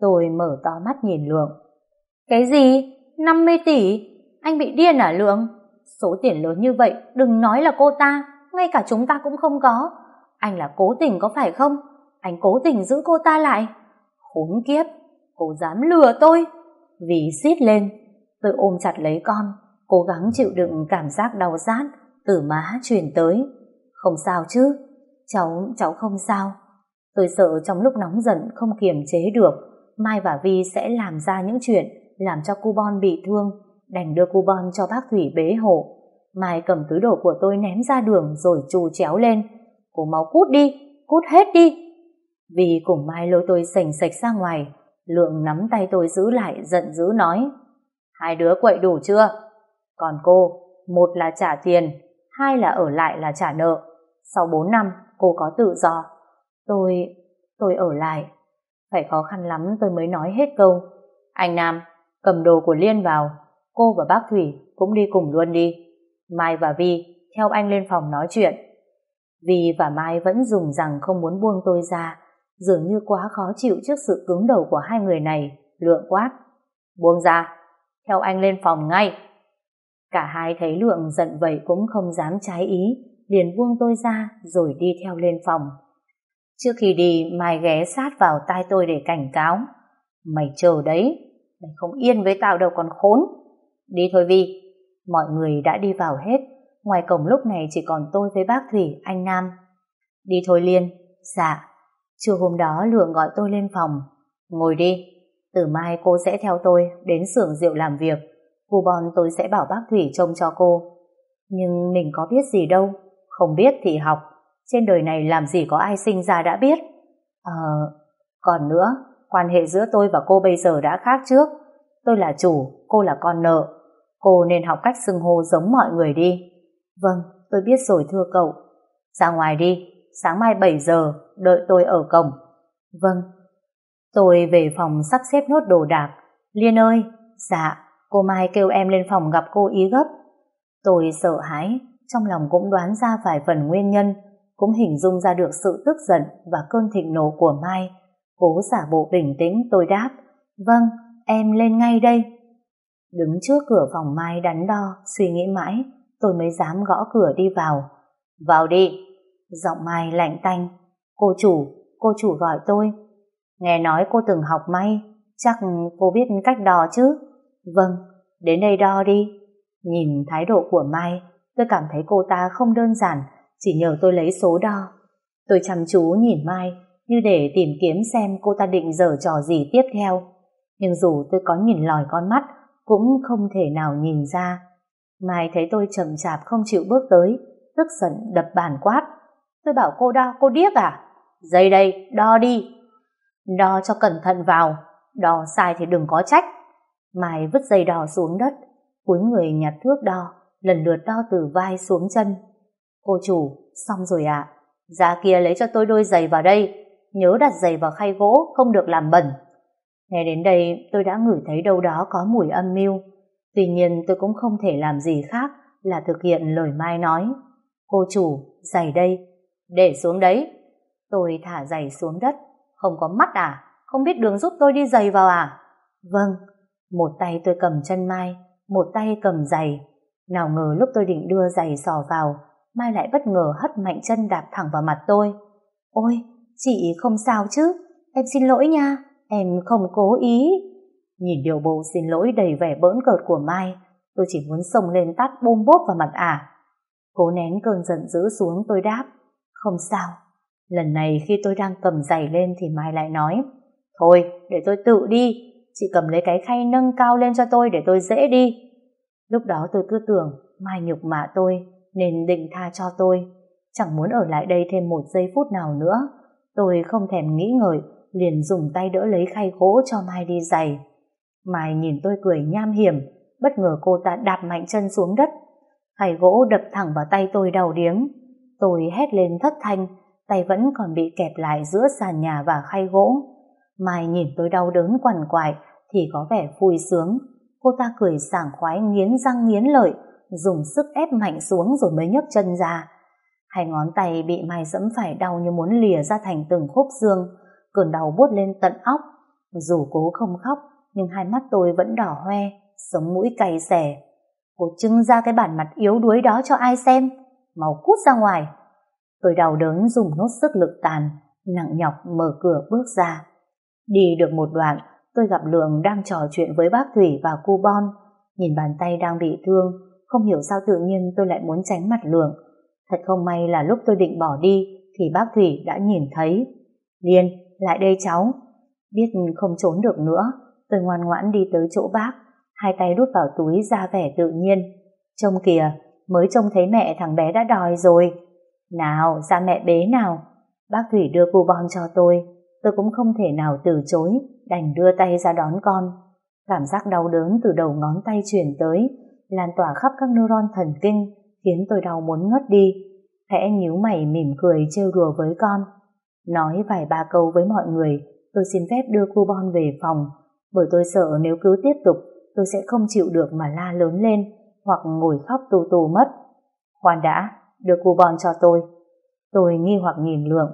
Tôi mở to mắt nhìn Lượng. Cái gì? 50 tỷ? Anh bị điên à Lượng? Số tiền lớn như vậy, đừng nói là cô ta, ngay cả chúng ta cũng không có anh là cố tình có phải không? Anh cố tình giữ cô ta lại? Khốn kiếp, cô dám lừa tôi. Vì xít lên, tôi ôm chặt lấy con, cố gắng chịu đựng cảm giác đau rát từ má truyền tới. Không sao chứ, cháu cháu không sao. Tôi sợ trong lúc nóng giận không kiềm chế được, mai và vi sẽ làm ra những chuyện làm cho cu bon bị thương, đành đưa cu bon cho bác thủy bế hộ. Mai cầm túi đồ của tôi ném ra đường rồi trù chéo lên cô mau cút đi, cút hết đi. Vì cùng mai lôi tôi sành sạch ra ngoài, lượng nắm tay tôi giữ lại giận dữ nói. Hai đứa quậy đủ chưa? Còn cô, một là trả tiền, hai là ở lại là trả nợ. Sau bốn năm, cô có tự do. Tôi, tôi ở lại. Phải khó khăn lắm tôi mới nói hết câu. Anh Nam, cầm đồ của Liên vào, cô và bác Thủy cũng đi cùng luôn đi. Mai và Vi theo anh lên phòng nói chuyện. Vi và Mai vẫn dùng rằng không muốn buông tôi ra, dường như quá khó chịu trước sự cứng đầu của hai người này, Lượng quát. Buông ra, theo anh lên phòng ngay. Cả hai thấy Lượng giận vậy cũng không dám trái ý, liền buông tôi ra rồi đi theo lên phòng. Trước khi đi, Mai ghé sát vào tai tôi để cảnh cáo. Mày chờ đấy, mày không yên với tao đâu còn khốn. Đi thôi Vi, mọi người đã đi vào hết, Ngoài cổng lúc này chỉ còn tôi với bác Thủy, anh Nam. Đi thôi Liên. Dạ. Trưa hôm đó Lượng gọi tôi lên phòng. Ngồi đi. Từ mai cô sẽ theo tôi đến xưởng rượu làm việc. Coupon tôi sẽ bảo bác Thủy trông cho cô. Nhưng mình có biết gì đâu. Không biết thì học. Trên đời này làm gì có ai sinh ra đã biết. Ờ... Còn nữa, quan hệ giữa tôi và cô bây giờ đã khác trước. Tôi là chủ, cô là con nợ. Cô nên học cách xưng hô giống mọi người đi. Vâng, tôi biết rồi thưa cậu. Ra ngoài đi, sáng mai 7 giờ, đợi tôi ở cổng. Vâng. Tôi về phòng sắp xếp nốt đồ đạc. Liên ơi, dạ, cô Mai kêu em lên phòng gặp cô ý gấp. Tôi sợ hãi, trong lòng cũng đoán ra vài phần nguyên nhân, cũng hình dung ra được sự tức giận và cơn thịnh nộ của Mai. Cố giả bộ bình tĩnh tôi đáp, vâng, em lên ngay đây. Đứng trước cửa phòng Mai đắn đo, suy nghĩ mãi, tôi mới dám gõ cửa đi vào. Vào đi! Giọng Mai lạnh tanh. Cô chủ, cô chủ gọi tôi. Nghe nói cô từng học may, chắc cô biết cách đo chứ? Vâng, đến đây đo đi. Nhìn thái độ của Mai, tôi cảm thấy cô ta không đơn giản, chỉ nhờ tôi lấy số đo. Tôi chăm chú nhìn Mai, như để tìm kiếm xem cô ta định dở trò gì tiếp theo. Nhưng dù tôi có nhìn lòi con mắt, cũng không thể nào nhìn ra Mai thấy tôi chậm chạp không chịu bước tới, tức giận đập bàn quát. Tôi bảo cô đo, cô điếc à? Dây đây, đo đi. Đo cho cẩn thận vào, đo sai thì đừng có trách. Mai vứt dây đo xuống đất, cúi người nhặt thước đo, lần lượt đo từ vai xuống chân. Cô chủ, xong rồi ạ. À. Ra kia lấy cho tôi đôi giày vào đây, nhớ đặt giày vào khay gỗ, không được làm bẩn. Nghe đến đây tôi đã ngửi thấy đâu đó có mùi âm mưu, Tuy nhiên tôi cũng không thể làm gì khác là thực hiện lời Mai nói. Cô chủ, giày đây. Để xuống đấy. Tôi thả giày xuống đất. Không có mắt à? Không biết đường giúp tôi đi giày vào à? Vâng. Một tay tôi cầm chân Mai, một tay cầm giày. Nào ngờ lúc tôi định đưa giày sò vào, Mai lại bất ngờ hất mạnh chân đạp thẳng vào mặt tôi. Ôi, chị không sao chứ? Em xin lỗi nha, em không cố ý. Nhìn điều bộ xin lỗi đầy vẻ bỡn cợt của Mai, tôi chỉ muốn xông lên tắt bôm bốp vào mặt ả. À. Cố nén cơn giận dữ xuống tôi đáp, không sao. Lần này khi tôi đang cầm giày lên thì Mai lại nói, thôi để tôi tự đi, chị cầm lấy cái khay nâng cao lên cho tôi để tôi dễ đi. Lúc đó tôi cứ tưởng Mai nhục mạ tôi nên định tha cho tôi. Chẳng muốn ở lại đây thêm một giây phút nào nữa. Tôi không thèm nghĩ ngợi, liền dùng tay đỡ lấy khay gỗ cho Mai đi giày. Mai nhìn tôi cười nham hiểm, bất ngờ cô ta đạp mạnh chân xuống đất. Khải gỗ đập thẳng vào tay tôi đầu điếng. Tôi hét lên thất thanh, tay vẫn còn bị kẹp lại giữa sàn nhà và khay gỗ. Mai nhìn tôi đau đớn quằn quại thì có vẻ vui sướng. Cô ta cười sảng khoái nghiến răng nghiến lợi, dùng sức ép mạnh xuống rồi mới nhấc chân ra. Hai ngón tay bị Mai dẫm phải đau như muốn lìa ra thành từng khúc xương, cơn đau buốt lên tận óc. Dù cố không khóc, nhưng hai mắt tôi vẫn đỏ hoe, sống mũi cày xẻ. Cô trưng ra cái bản mặt yếu đuối đó cho ai xem, màu cút ra ngoài. Tôi đau đớn dùng nốt sức lực tàn, nặng nhọc mở cửa bước ra. Đi được một đoạn, tôi gặp Lượng đang trò chuyện với bác Thủy và cu Bon. Nhìn bàn tay đang bị thương, không hiểu sao tự nhiên tôi lại muốn tránh mặt Lượng. Thật không may là lúc tôi định bỏ đi thì bác Thủy đã nhìn thấy. Liên, lại đây cháu. Biết không trốn được nữa, Tôi ngoan ngoãn đi tới chỗ bác, hai tay đút vào túi ra vẻ tự nhiên. Trông kìa, mới trông thấy mẹ thằng bé đã đòi rồi. Nào, ra mẹ bế nào. Bác Thủy đưa coupon cho tôi, tôi cũng không thể nào từ chối, đành đưa tay ra đón con. Cảm giác đau đớn từ đầu ngón tay chuyển tới, lan tỏa khắp các neuron thần kinh, khiến tôi đau muốn ngất đi. Khẽ nhíu mày mỉm cười trêu đùa với con. Nói vài ba câu với mọi người, tôi xin phép đưa coupon về phòng, bởi tôi sợ nếu cứ tiếp tục tôi sẽ không chịu được mà la lớn lên hoặc ngồi khóc tù tù mất. Khoan đã, đưa coupon cho tôi. Tôi nghi hoặc nhìn Lượng.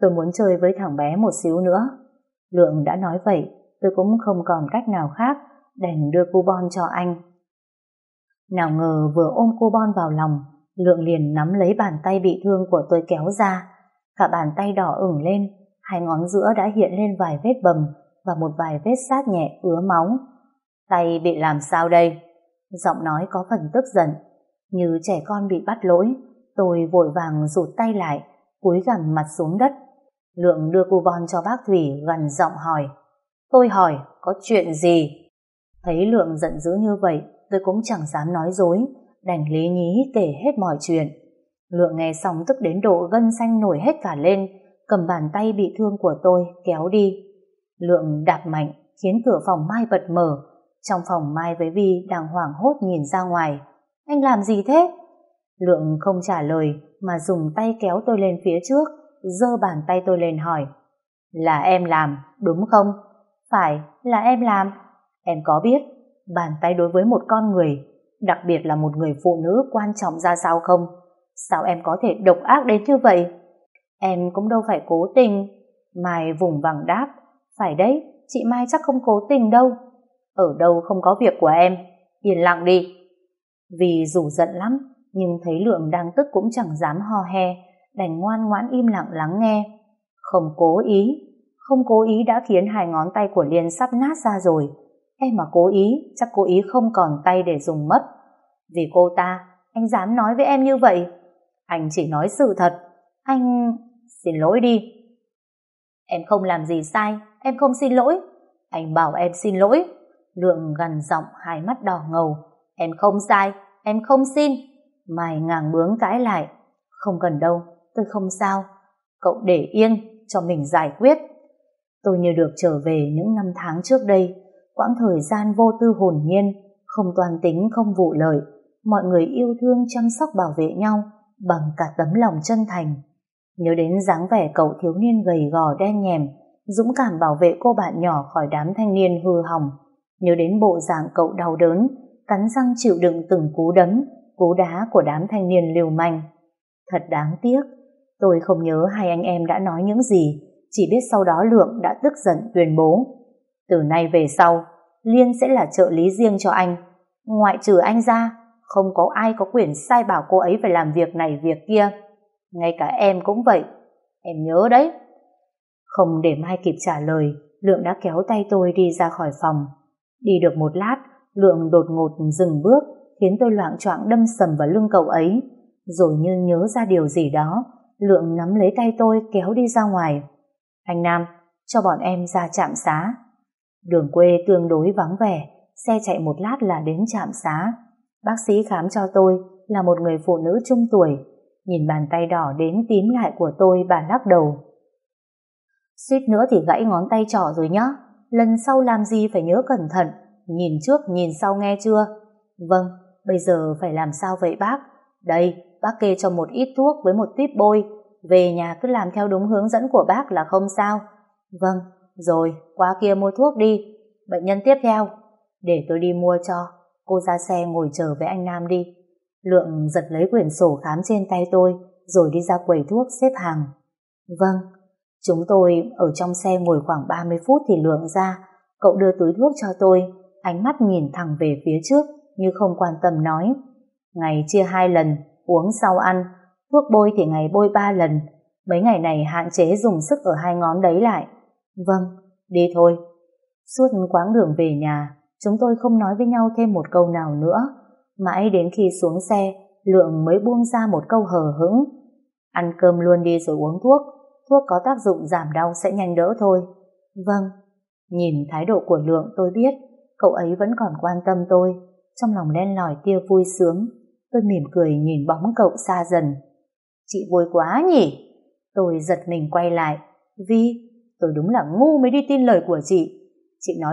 Tôi muốn chơi với thằng bé một xíu nữa. Lượng đã nói vậy, tôi cũng không còn cách nào khác đành đưa coupon cho anh. Nào ngờ vừa ôm coupon vào lòng, Lượng liền nắm lấy bàn tay bị thương của tôi kéo ra. Cả bàn tay đỏ ửng lên, hai ngón giữa đã hiện lên vài vết bầm và một vài vết sát nhẹ ứa máu. Tay bị làm sao đây? Giọng nói có phần tức giận. Như trẻ con bị bắt lỗi, tôi vội vàng rụt tay lại, cúi gằm mặt xuống đất. Lượng đưa cu bon cho bác Thủy gần giọng hỏi. Tôi hỏi, có chuyện gì? Thấy Lượng giận dữ như vậy, tôi cũng chẳng dám nói dối, đành lý nhí kể hết mọi chuyện. Lượng nghe xong tức đến độ gân xanh nổi hết cả lên, cầm bàn tay bị thương của tôi kéo đi. Lượng đạp mạnh khiến cửa phòng Mai bật mở. Trong phòng Mai với Vi đang hoảng hốt nhìn ra ngoài. Anh làm gì thế? Lượng không trả lời mà dùng tay kéo tôi lên phía trước, giơ bàn tay tôi lên hỏi. Là em làm, đúng không? Phải, là em làm. Em có biết, bàn tay đối với một con người, đặc biệt là một người phụ nữ quan trọng ra sao không? Sao em có thể độc ác đến như vậy? Em cũng đâu phải cố tình. Mai vùng vằng đáp, phải đấy, chị Mai chắc không cố tình đâu. Ở đâu không có việc của em, yên lặng đi. Vì dù giận lắm, nhưng thấy Lượng đang tức cũng chẳng dám ho he, đành ngoan ngoãn im lặng lắng nghe. Không cố ý, không cố ý đã khiến hai ngón tay của Liên sắp nát ra rồi. Em mà cố ý, chắc cố ý không còn tay để dùng mất. Vì cô ta, anh dám nói với em như vậy. Anh chỉ nói sự thật. Anh... xin lỗi đi. Em không làm gì sai, em không xin lỗi. Anh bảo em xin lỗi. Lượng gần giọng hai mắt đỏ ngầu. Em không sai, em không xin. Mày ngàng bướng cãi lại. Không cần đâu, tôi không sao. Cậu để yên, cho mình giải quyết. Tôi như được trở về những năm tháng trước đây, quãng thời gian vô tư hồn nhiên, không toàn tính, không vụ lợi. Mọi người yêu thương chăm sóc bảo vệ nhau bằng cả tấm lòng chân thành. Nhớ đến dáng vẻ cậu thiếu niên gầy gò đen nhèm, dũng cảm bảo vệ cô bạn nhỏ khỏi đám thanh niên hư hỏng. Nhớ đến bộ dạng cậu đau đớn, cắn răng chịu đựng từng cú đấm, cú đá của đám thanh niên liều manh. Thật đáng tiếc, tôi không nhớ hai anh em đã nói những gì, chỉ biết sau đó Lượng đã tức giận tuyên bố. Từ nay về sau, Liên sẽ là trợ lý riêng cho anh. Ngoại trừ anh ra, không có ai có quyền sai bảo cô ấy phải làm việc này việc kia. Ngay cả em cũng vậy. Em nhớ đấy, không để Mai kịp trả lời, Lượng đã kéo tay tôi đi ra khỏi phòng. Đi được một lát, Lượng đột ngột dừng bước, khiến tôi loạn choạng đâm sầm vào lưng cậu ấy. Rồi như nhớ ra điều gì đó, Lượng nắm lấy tay tôi kéo đi ra ngoài. Anh Nam, cho bọn em ra trạm xá. Đường quê tương đối vắng vẻ, xe chạy một lát là đến trạm xá. Bác sĩ khám cho tôi là một người phụ nữ trung tuổi. Nhìn bàn tay đỏ đến tím lại của tôi bà lắc đầu. Suýt nữa thì gãy ngón tay trỏ rồi nhá. Lần sau làm gì phải nhớ cẩn thận. Nhìn trước, nhìn sau nghe chưa? Vâng, bây giờ phải làm sao vậy bác? Đây, bác kê cho một ít thuốc với một tuyếp bôi. Về nhà cứ làm theo đúng hướng dẫn của bác là không sao. Vâng, rồi, qua kia mua thuốc đi. Bệnh nhân tiếp theo. Để tôi đi mua cho. Cô ra xe ngồi chờ với anh Nam đi. Lượng giật lấy quyển sổ khám trên tay tôi, rồi đi ra quầy thuốc xếp hàng. Vâng, Chúng tôi ở trong xe ngồi khoảng 30 phút thì lượng ra, cậu đưa túi thuốc cho tôi, ánh mắt nhìn thẳng về phía trước như không quan tâm nói. Ngày chia hai lần, uống sau ăn, thuốc bôi thì ngày bôi ba lần, mấy ngày này hạn chế dùng sức ở hai ngón đấy lại. Vâng, đi thôi. Suốt quãng đường về nhà, chúng tôi không nói với nhau thêm một câu nào nữa. Mãi đến khi xuống xe, Lượng mới buông ra một câu hờ hững. Ăn cơm luôn đi rồi uống thuốc, thuốc có tác dụng giảm đau sẽ nhanh đỡ thôi. Vâng, nhìn thái độ của Lượng tôi biết, cậu ấy vẫn còn quan tâm tôi, trong lòng đen lòi tia vui sướng. Tôi mỉm cười nhìn bóng cậu xa dần. Chị vui quá nhỉ? Tôi giật mình quay lại. Vi, tôi đúng là ngu mới đi tin lời của chị. Chị nói